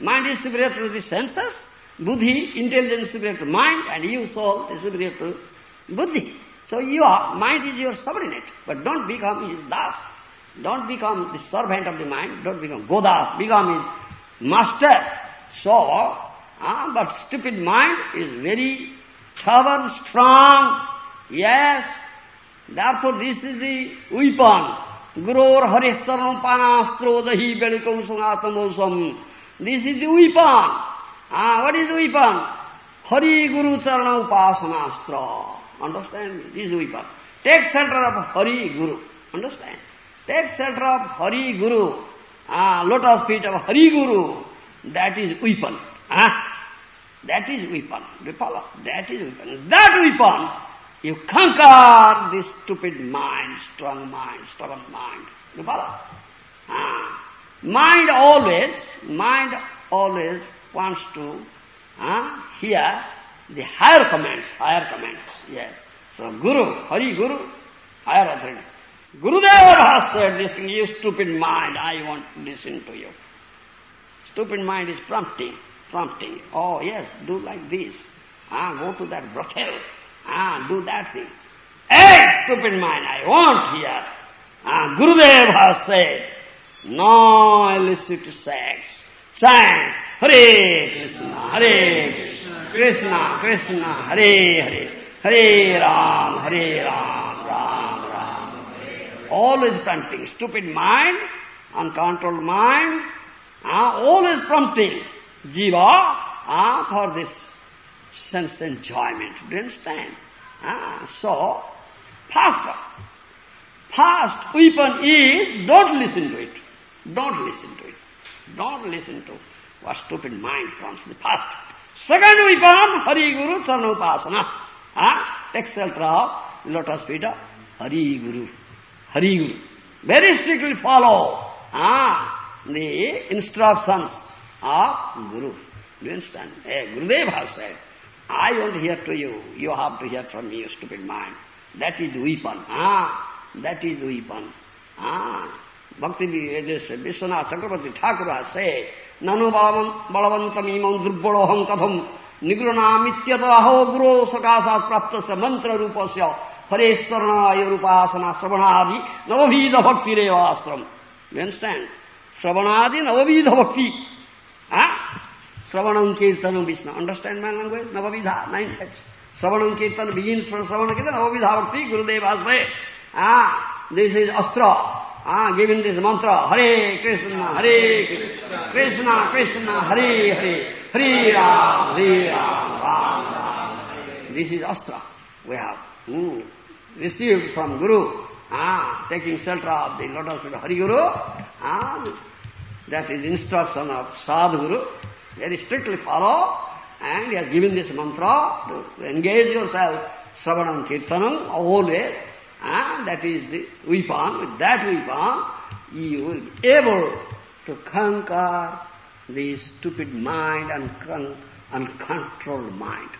mind is superior to the senses, buddhi, intelligence superior to mind, and you soul is superior to buddhi. So your mind is your subordinate, but don't become his das. Don't become the servant of the mind, don't become godas, become his master. So, uh, but stupid mind is very stubborn, strong, yes. Therefore this is the weapon Gurur Harisharam Panastro Dahi Belikam Sungatamosam. This is the weapon. Ah, what is the weapon? Hari Guru Charana Upasanastra. Understand? This is weapon. Take shelter of Hari Guru. Understand? Take shelter of Hari Guru. Ah, lotus feet of Hari Guru. That is weapon. Ah, that is weapon. Do you follow? That is weapon. That weapon you conquer this stupid mind, strong mind, stubborn mind. You follow? Ah. Mind always, mind always wants to ah, hear the higher commands, higher commands, yes. So Guru, Hari Guru, higher authority. Gurudev has said this thing, you stupid mind, I want to listen to you. Stupid mind is prompting, prompting. Oh yes, do like this. Ah, go to that brothel. Ah, do that thing. Hey, stupid mind, I won't hear. Ah, Gurudev has said, no illicit sex. Chant, Hare Krishna, Hare Krishna, Krishna, Krishna, Hare Hare, Hare Ram, Hare Ram, Ram Ram. Always prompting, stupid mind, uncontrolled mind, ah, always prompting jiva ah, for this sense enjoyment. Do you understand? Ah, so, first, first weapon is don't listen to it. Don't listen to it. Don't listen to what stupid mind comes the first. Second weapon, Hari Guru Sarnopasana. Ah, take shelter of lotus feet of Hari Guru. Hari Guru. Very strictly follow ah, the instructions of Guru. Do you understand? Eh, Gurudev has said, I won't hear to you. You have to hear from me, stupid mind. That is the weapon. Ah, that is the weapon. Ah, Bhakti Vishwanath Chakravarti Thakur has said, Nanu balavantam imam drubbaloham katham nigrunamityataho guru sakasat praptasya mantra rupasya haresvarnaya rupasana sravanadi navavidha bhakti revastram. You understand? Sravanadi navavidha bhakti. Ah? Sravanam Kirtanam Vishnu. Understand my language? Navavidha, nine types. Sravanam Kirtan begins from Sravana Kirtan, Navavidha Bhakti, Gurudeva say, ah, this is Astra. Ah, given this mantra, Hare Krishna, Hare Krishna, Krishna, Krishna, Hare Hare, Hare Ram, Hare Ram, Ram, Ram. This is Astra we have hmm, received from Guru, ah, taking shelter of the lotus feet of Hari Guru, ah, that is instruction of Sadhguru, very strictly follow, and he has given this mantra to engage yourself, Savanam Kirtanam, always, and that is the weapon. With that weapon, you will be able to conquer the stupid mind and uncontrolled mind.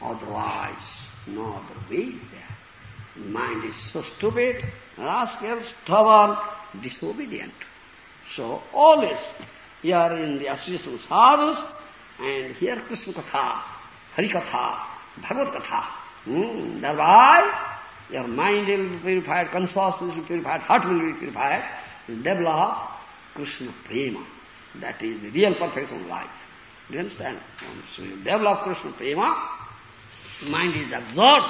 Otherwise, no other way is there. Mind is so stupid, rascal, stubborn, disobedient. So always you are in the association of sadhus, and hear Krishna Katha, Hari Katha, Bhagavad Katha. Hmm. Thereby, your mind will be purified, consciousness will be purified, heart will be purified, you develop Krishna Prema. That is the real perfection of life. Do you understand? So you develop Krishna Prema, mind is absorbed.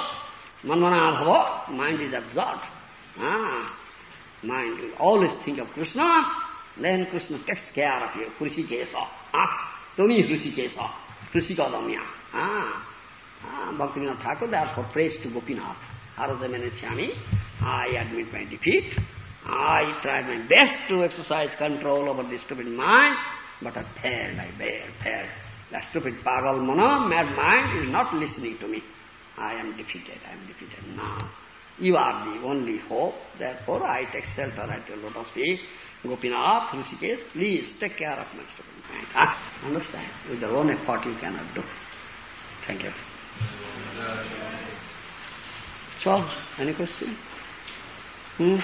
Manmanabhava, mind is absorbed. Ah, mind will always think of Krishna, then Krishna takes care of you. Hrishikesa. Ah, Tumi Hrishikesa. Hrishikadamya. Ah. ah. Bhaktivinoda Thakur therefore prays to Gopinath. Haradamenachyami. I admit my defeat. I tried my best to exercise control over the stupid mind, but I failed, I failed, failed. The stupid pagal mana, mad mind, is not listening to me. I am defeated, I am defeated now. You are the only hope, therefore I take shelter at your lotus feet. Gopinath, Rishikesh, please take care of my student mind. Ah, understand? With your own effort you cannot do. Thank you. So, any question? Hmm?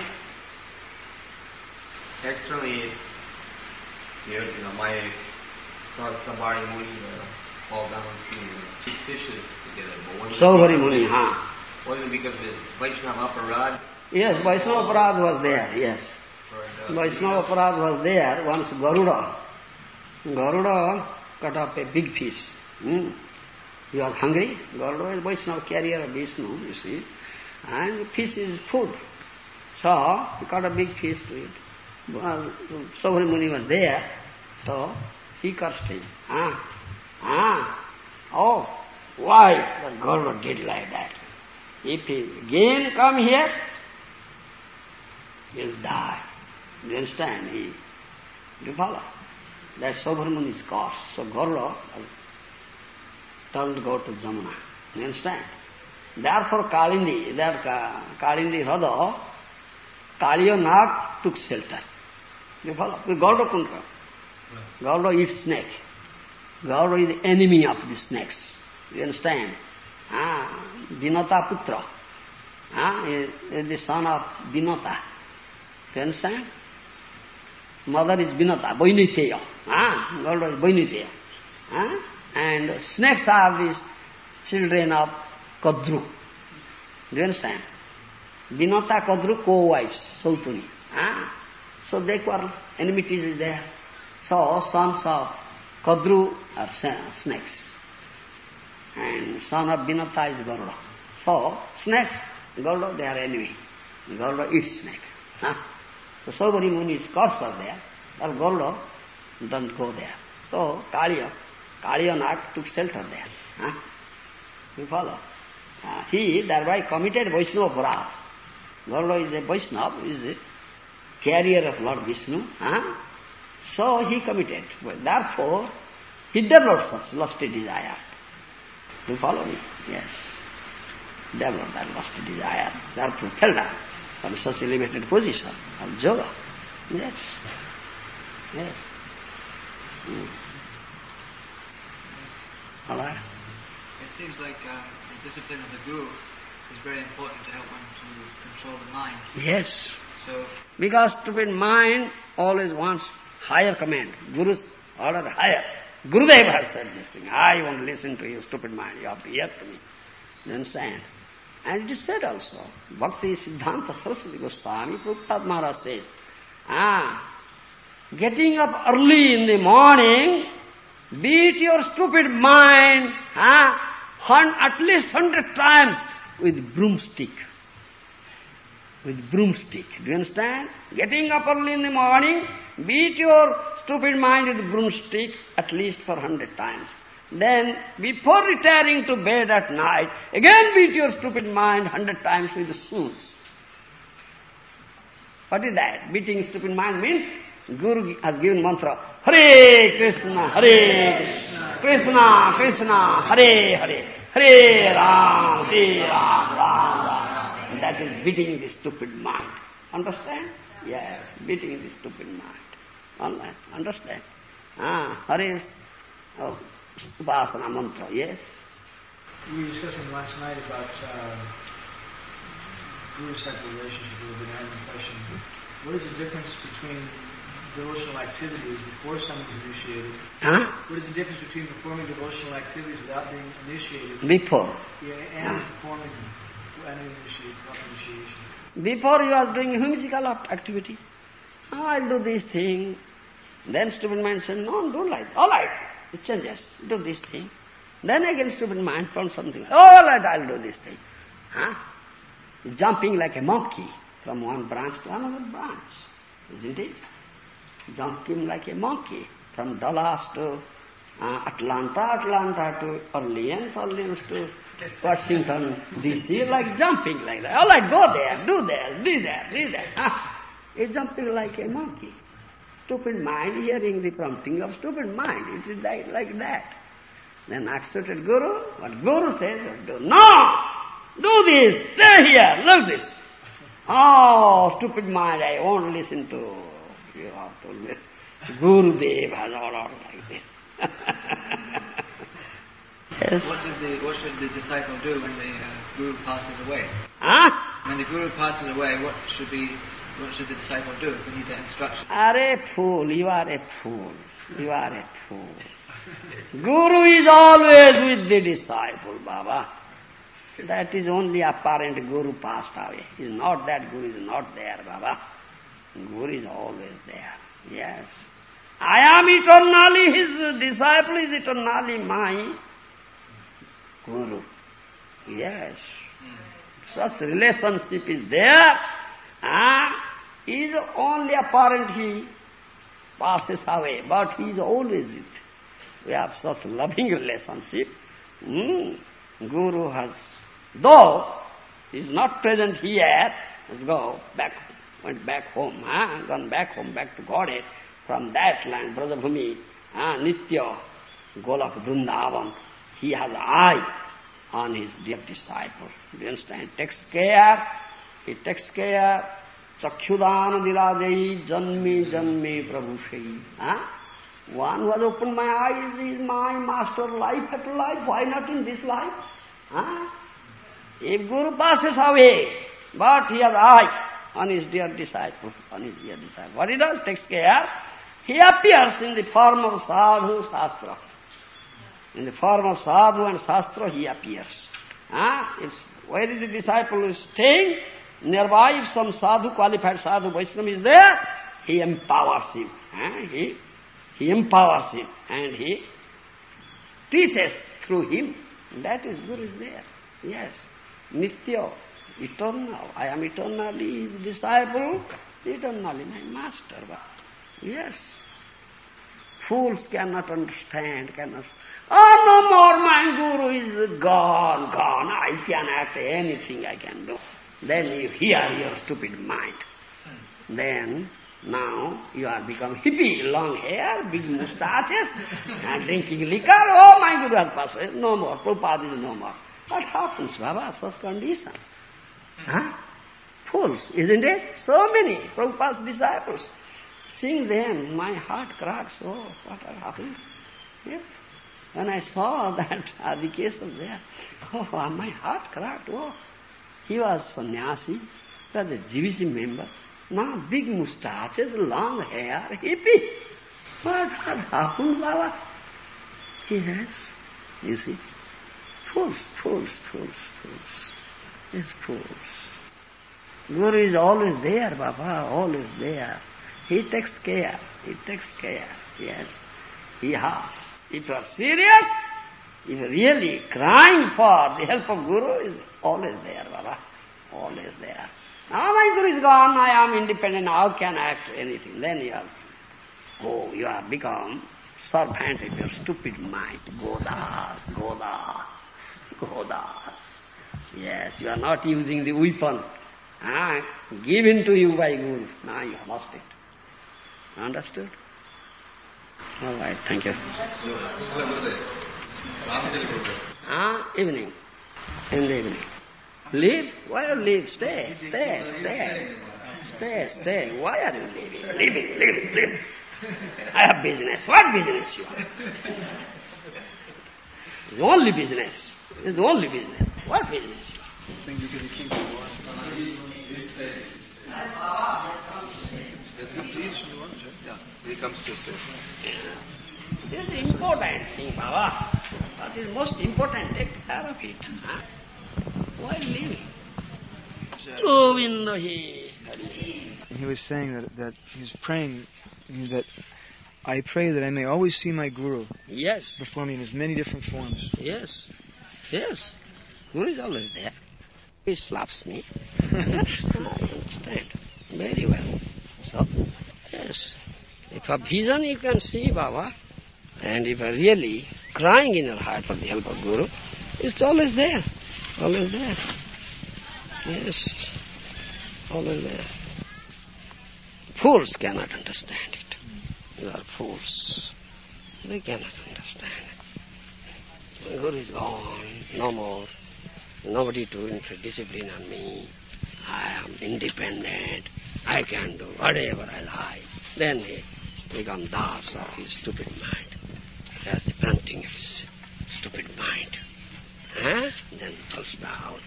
Externally, you know, my cause Saubhari Muni fall down to two fishes together. But was Muni, huh? Wasn't it because of his Vaishnava aparad? Yes, Vaishnava aparad was there, yes. Vaishnava Parad was there, once Garuda. Garuda cut up a big fish. Hmm. He was hungry. Garuda is Vaishnava carrier of Vishnu, you see. And fish is food. So, he cut a big feast to it. Well, Saubhari Muni was there, so he cursed him. Ah, ah, oh, why the girl did like that? If he again come here, he'll die. You understand? He, you follow? That's Saubhari Muni's curse. So Garuda turned to go to Jamuna. You understand? Therefore Kalindi, that Kalindi Rada, Kaliya Nag took shelter. You follow? Garuda couldn't come. Garuda eats snake. Garuda is the enemy of the snakes. You understand? Ah, Vinata Putra. Ah, is, is the son of Vinata. You understand? Mother is Vinata, Vainiteya. Ah, Garuda is Vainiteya. Ah? And snakes are these children of Kadru. Do you understand? Vinata Kadru co-wives, Sautuni. Ah? So they quarrel, enmity is there. So sons of Kadru are snakes. And son of Vinata is Garuda. So snakes, Garuda, they are enemy. Garuda eats snake. Huh? So Saubhari Muni's curse are there. But Garuda don't go there. So Kaliya, Kaliya Nag took shelter there. Huh? You follow? Uh, he thereby committed Vaishnava Aparadha. Garuda is a Vaishnava, is a carrier of Lord Vishnu. Huh? So he committed. Therefore, he developed such lusty desire. You follow me? Yes. Developed that lusty desire. Therefore fell down from such elevated position of yoga. Yes. Yes. Mm. All right. It seems like uh, the discipline of the guru is very important to help one to control the mind. Yes. So, Because stupid mind always wants higher command. Guru's order higher. Gurudeva has said this thing. I won't listen to you, stupid mind. You have to hear to me. You understand? And it is said also. Bhakti Siddhanta Saraswati Goswami Prabhupada Maharaj says, ah, getting up early in the morning, beat your stupid mind ah, at least hundred times with broomstick with broomstick. Do you understand? Getting up early in the morning, beat your stupid mind with broomstick at least for hundred times. Then, before retiring to bed at night, again beat your stupid mind hundred times with the shoes. What is that? Beating stupid mind means Guru has given mantra, Hare Krishna, Hare Krishna, Krishna, Krishna, Hare Hare, Hare Ram, Hare Ram, Ram Ram. That is beating the stupid mind. Understand? Yes, beating the stupid mind. All right, understand? Ah, Hare is oh, Upasana mantra, yes. We were discussing last night about um, guru-type relationship with the having question. What is the difference between devotional activities before someone's initiated? Huh? What is the difference between performing devotional activities without being initiated Before. yeah, and performing any initiation, initiation? Before you are doing whimsical act- activity. Oh, I'll do this thing. Then stupid mind says, no, don't like that. All right, it changes. Do this thing. Then again stupid mind finds something. All right, I'll do this thing. Huh? Jumping like a monkey from one branch to another branch. Isn't it? Jumping like a monkey from Dallas to uh, Atlanta, Atlanta to Orleans, Orleans to Washington, D.C., like jumping like that. All right, go there, do there, do there, do there. Huh? It's jumping like a monkey. Stupid mind, hearing the prompting of stupid mind. It is like, like that. Then accepted Guru, what Guru says, do. No! Do this, stay here, love this. Oh, stupid mind, I won't listen to. You have to listen. Guru Dev has ordered like this. yes. what does the what should the disciple do when the uh, guru passes away? Huh? When the guru passes away, what should be what should the disciple do if we need the instruction? Are a fool, you are a fool. You are a fool. Guru is always with the disciple, Baba. That is only apparent Guru passed away. Is not that Guru is not there, Baba. Guru is always there. Yes. I am eternally his disciple is eternally my Guru. Yes. Such relationship is there. Ah, is only apparent he passes away, but he is always with. We have such loving relationship. Mm. Guru has, though he is not present here, has go back, went back home, huh? gone back home, back to Godhead. From that land, Brajabhumi, huh? Nitya, Golak Vrindavan, he has eye on his dear disciple. Do you understand? Takes care, he takes care. Chakhyudan dilajai janme janme prabhushai. Huh? One who has opened my eyes is my master life after life. Why not in this life? Huh? If Guru passes away, but he has eye on his dear disciple, on his dear disciple. What he does? Takes care. He appears in the form of sadhu sastra. In the form of sadhu and shastra he appears. Ah, if, where is the disciple is staying? Nearby, if some sadhu, qualified sadhu, Vaishnava is there, he empowers him. Ah, he, he empowers him and he teaches through him. That is Guru is there. Yes. Nitya, eternal. I am eternally his disciple, eternally my master. Yes. Fools cannot understand, cannot Oh, no more, my guru is gone, gone. I can act anything I can do. Then you hear your stupid mind. Then, now, you are become hippie, long hair, big moustaches, and drinking liquor. Oh, my guru has passed. No more. Prabhupada is no more. What happens, Baba? Such condition. Huh? Fools, isn't it? So many Prabhupada's disciples. Seeing them, my heart cracks. Oh, what has happened? Yes. When I saw that Adikesam there, oh, my heart cracked. Oh, he was sannyasi, he was a GBC member. Now big moustaches, long hair, hippie. What had happened, Baba? Yes, you see. Fools, fools, fools, fools. Yes, fools. Guru is always there, Baba, always there. He takes care, he takes care, yes. He has. You are serious, if really crying for the help of Guru, is always there, Baba. Always there. Now my Guru is gone, I am independent, how can I act anything? Then you are, oh, you have become serpent of your stupid mind. Godas, Godas, Godas. Yes, you are not using the weapon ah, given to you by Guru. Now you have lost it. Understood? All right, thank you. Ah, evening. In the evening. Leave? Why you leave? Stay, stay, stay. Stay, stay. Why are you leaving? Leaving, leaving, leaving. I have business. What business you have? It's the only business. It's the only business. What business you have? Saying because he came to the Yeah, he comes to sit. This is important thing, Baba. That is most important. Take care of it. Huh? Why leaving? Govinda he. He was saying that, that he was praying that I pray that I may always see my Guru Yes, before me in his many different forms. yes, yes. Guru is always there. He slaps me. yes, I understand. Very well. So, yes. If a vision you can see, Baba, and if you're really crying in your heart for the help of Guru, it's always there. Always there. Yes. Always there. Fools cannot understand it. They are fools. They cannot understand. Guru is gone. No more. Nobody to discipline on me. I am independent. I can do whatever I like. Then he become das of his stupid mind. Planting of his stupid mind. Huh? Then falls down.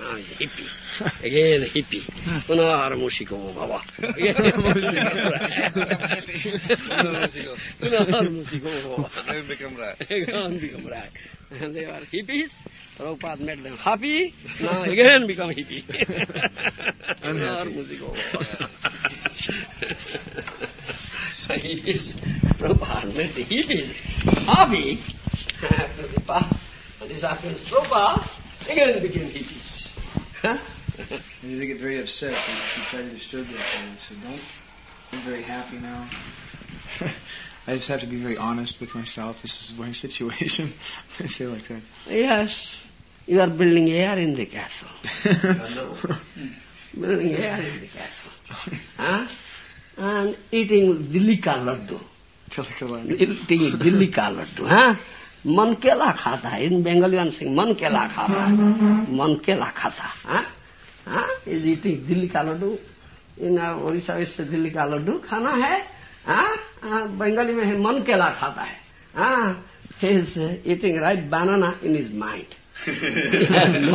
now he's a hippie. Again a hippie. Punar musiko baba. Punar musiko baba. Then become right. Again become right. And they were hippies. Prabhupada made them happy. Now again become hippie. Punar musiko baba. hippies. Made the hippies happy. After the past, this happens, Prabhupada again became hippies. Huh? And they get very upset if you try to disturb parents. So don't be very happy now. I just have to be very honest with myself. This is my situation. I say like that. Yes, you are building air in the castle. building air in the castle. huh? And eating Dilli ka laddu. Eating Dilli ka laddu. Huh? मन केला खाता है इन Bengali one Singh मन केला खाता है मन केला खाता हाँ हाँ इज़ ईटिंग दिल्ली का लड्डू इन उड़ीसा से दिल्ली का लड्डू खाना है हाँ हाँ, बंगाली में है मन केला खाता है हाँ is eating right banana in is mind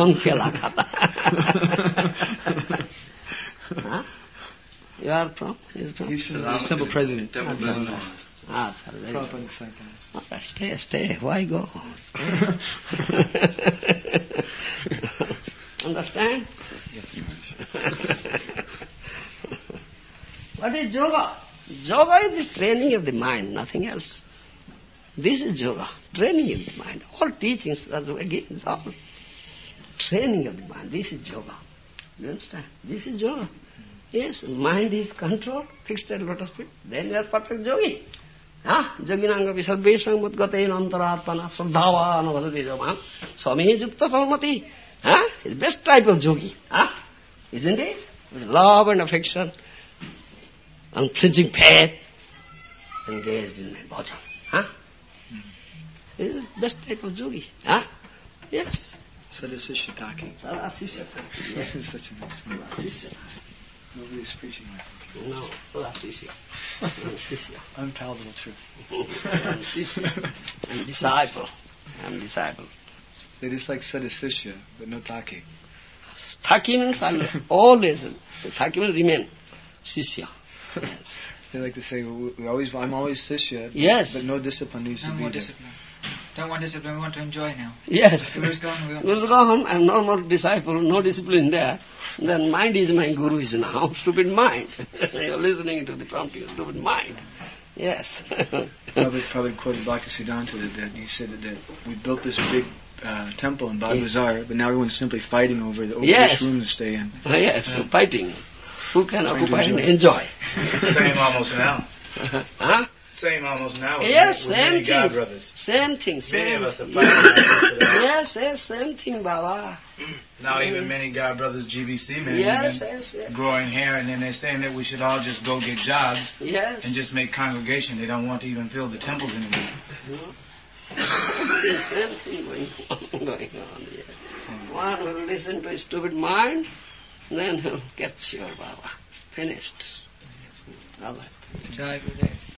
मन केला खाता हाँ You are from? He's from? He's from president. President. Nice. Ah, sir, very good. Prabhupada Sankara. Oh, stay, stay. Why go? Understand? Yes, Maharaj. what is yoga? Yoga is the training of the mind, nothing else. This is yoga, training of the mind. All teachings, are again, it's all training of the mind. This is yoga. You understand? This is yoga. Yes, mind is controlled, fixed at lotus feet. Then you are perfect yogi. जमीनांग विसर्वे मुद्गते अंतरात्मा श्रद्धावान भजते जमान समी युक्त सहमति। Best type of yogi is in love and affection and flinging engage in my bhajan best type of yogi yes So this is shiitake. Nobody's preaching like that. No, Sada Sisya. I'm Sisya. Unpalatable truth. I'm Sisya. I'm disciple. I'm disciple. They just like Sadasishya, but no Taki. Thaki means I'll always, Thaki will remain Sisya. Yes. They like to say, well, we always, I'm always Sishya, Yes. but no discipline needs No to be more there. discipline. Don't want discipline, we want to enjoy now. Yes. Guru's gone, we want Guru's gone, I'm no more disciple, no discipline there. Then mind is my guru is now, stupid mind. You're listening to the prompting of stupid mind. Yes. Probably, probably quoted Bhaktisiddhanta that, that he said that, that we built this big uh, temple in Bad Yes. Bazaar, but now everyone's simply fighting over, the, over Yes. which room to stay in. yes, fighting. Who can Trying to occupy and enjoy? Same almost now. huh? Same almost now. Yes, with same thing. God brothers. Same thing, Many same of us are thing. fighting. Yes, yes, same thing, Baba. Now even many God brothers, GBC men, Yes, yes, yes. growing hair, and then they're saying that we should all just go get jobs Yes. and just make congregation. They don't want to even fill the temples anymore. Mm-hmm. Same thing going on, going on here. One will listen to a stupid mind, then he'll get your Baba. Finished. All right. Jai Gurudev.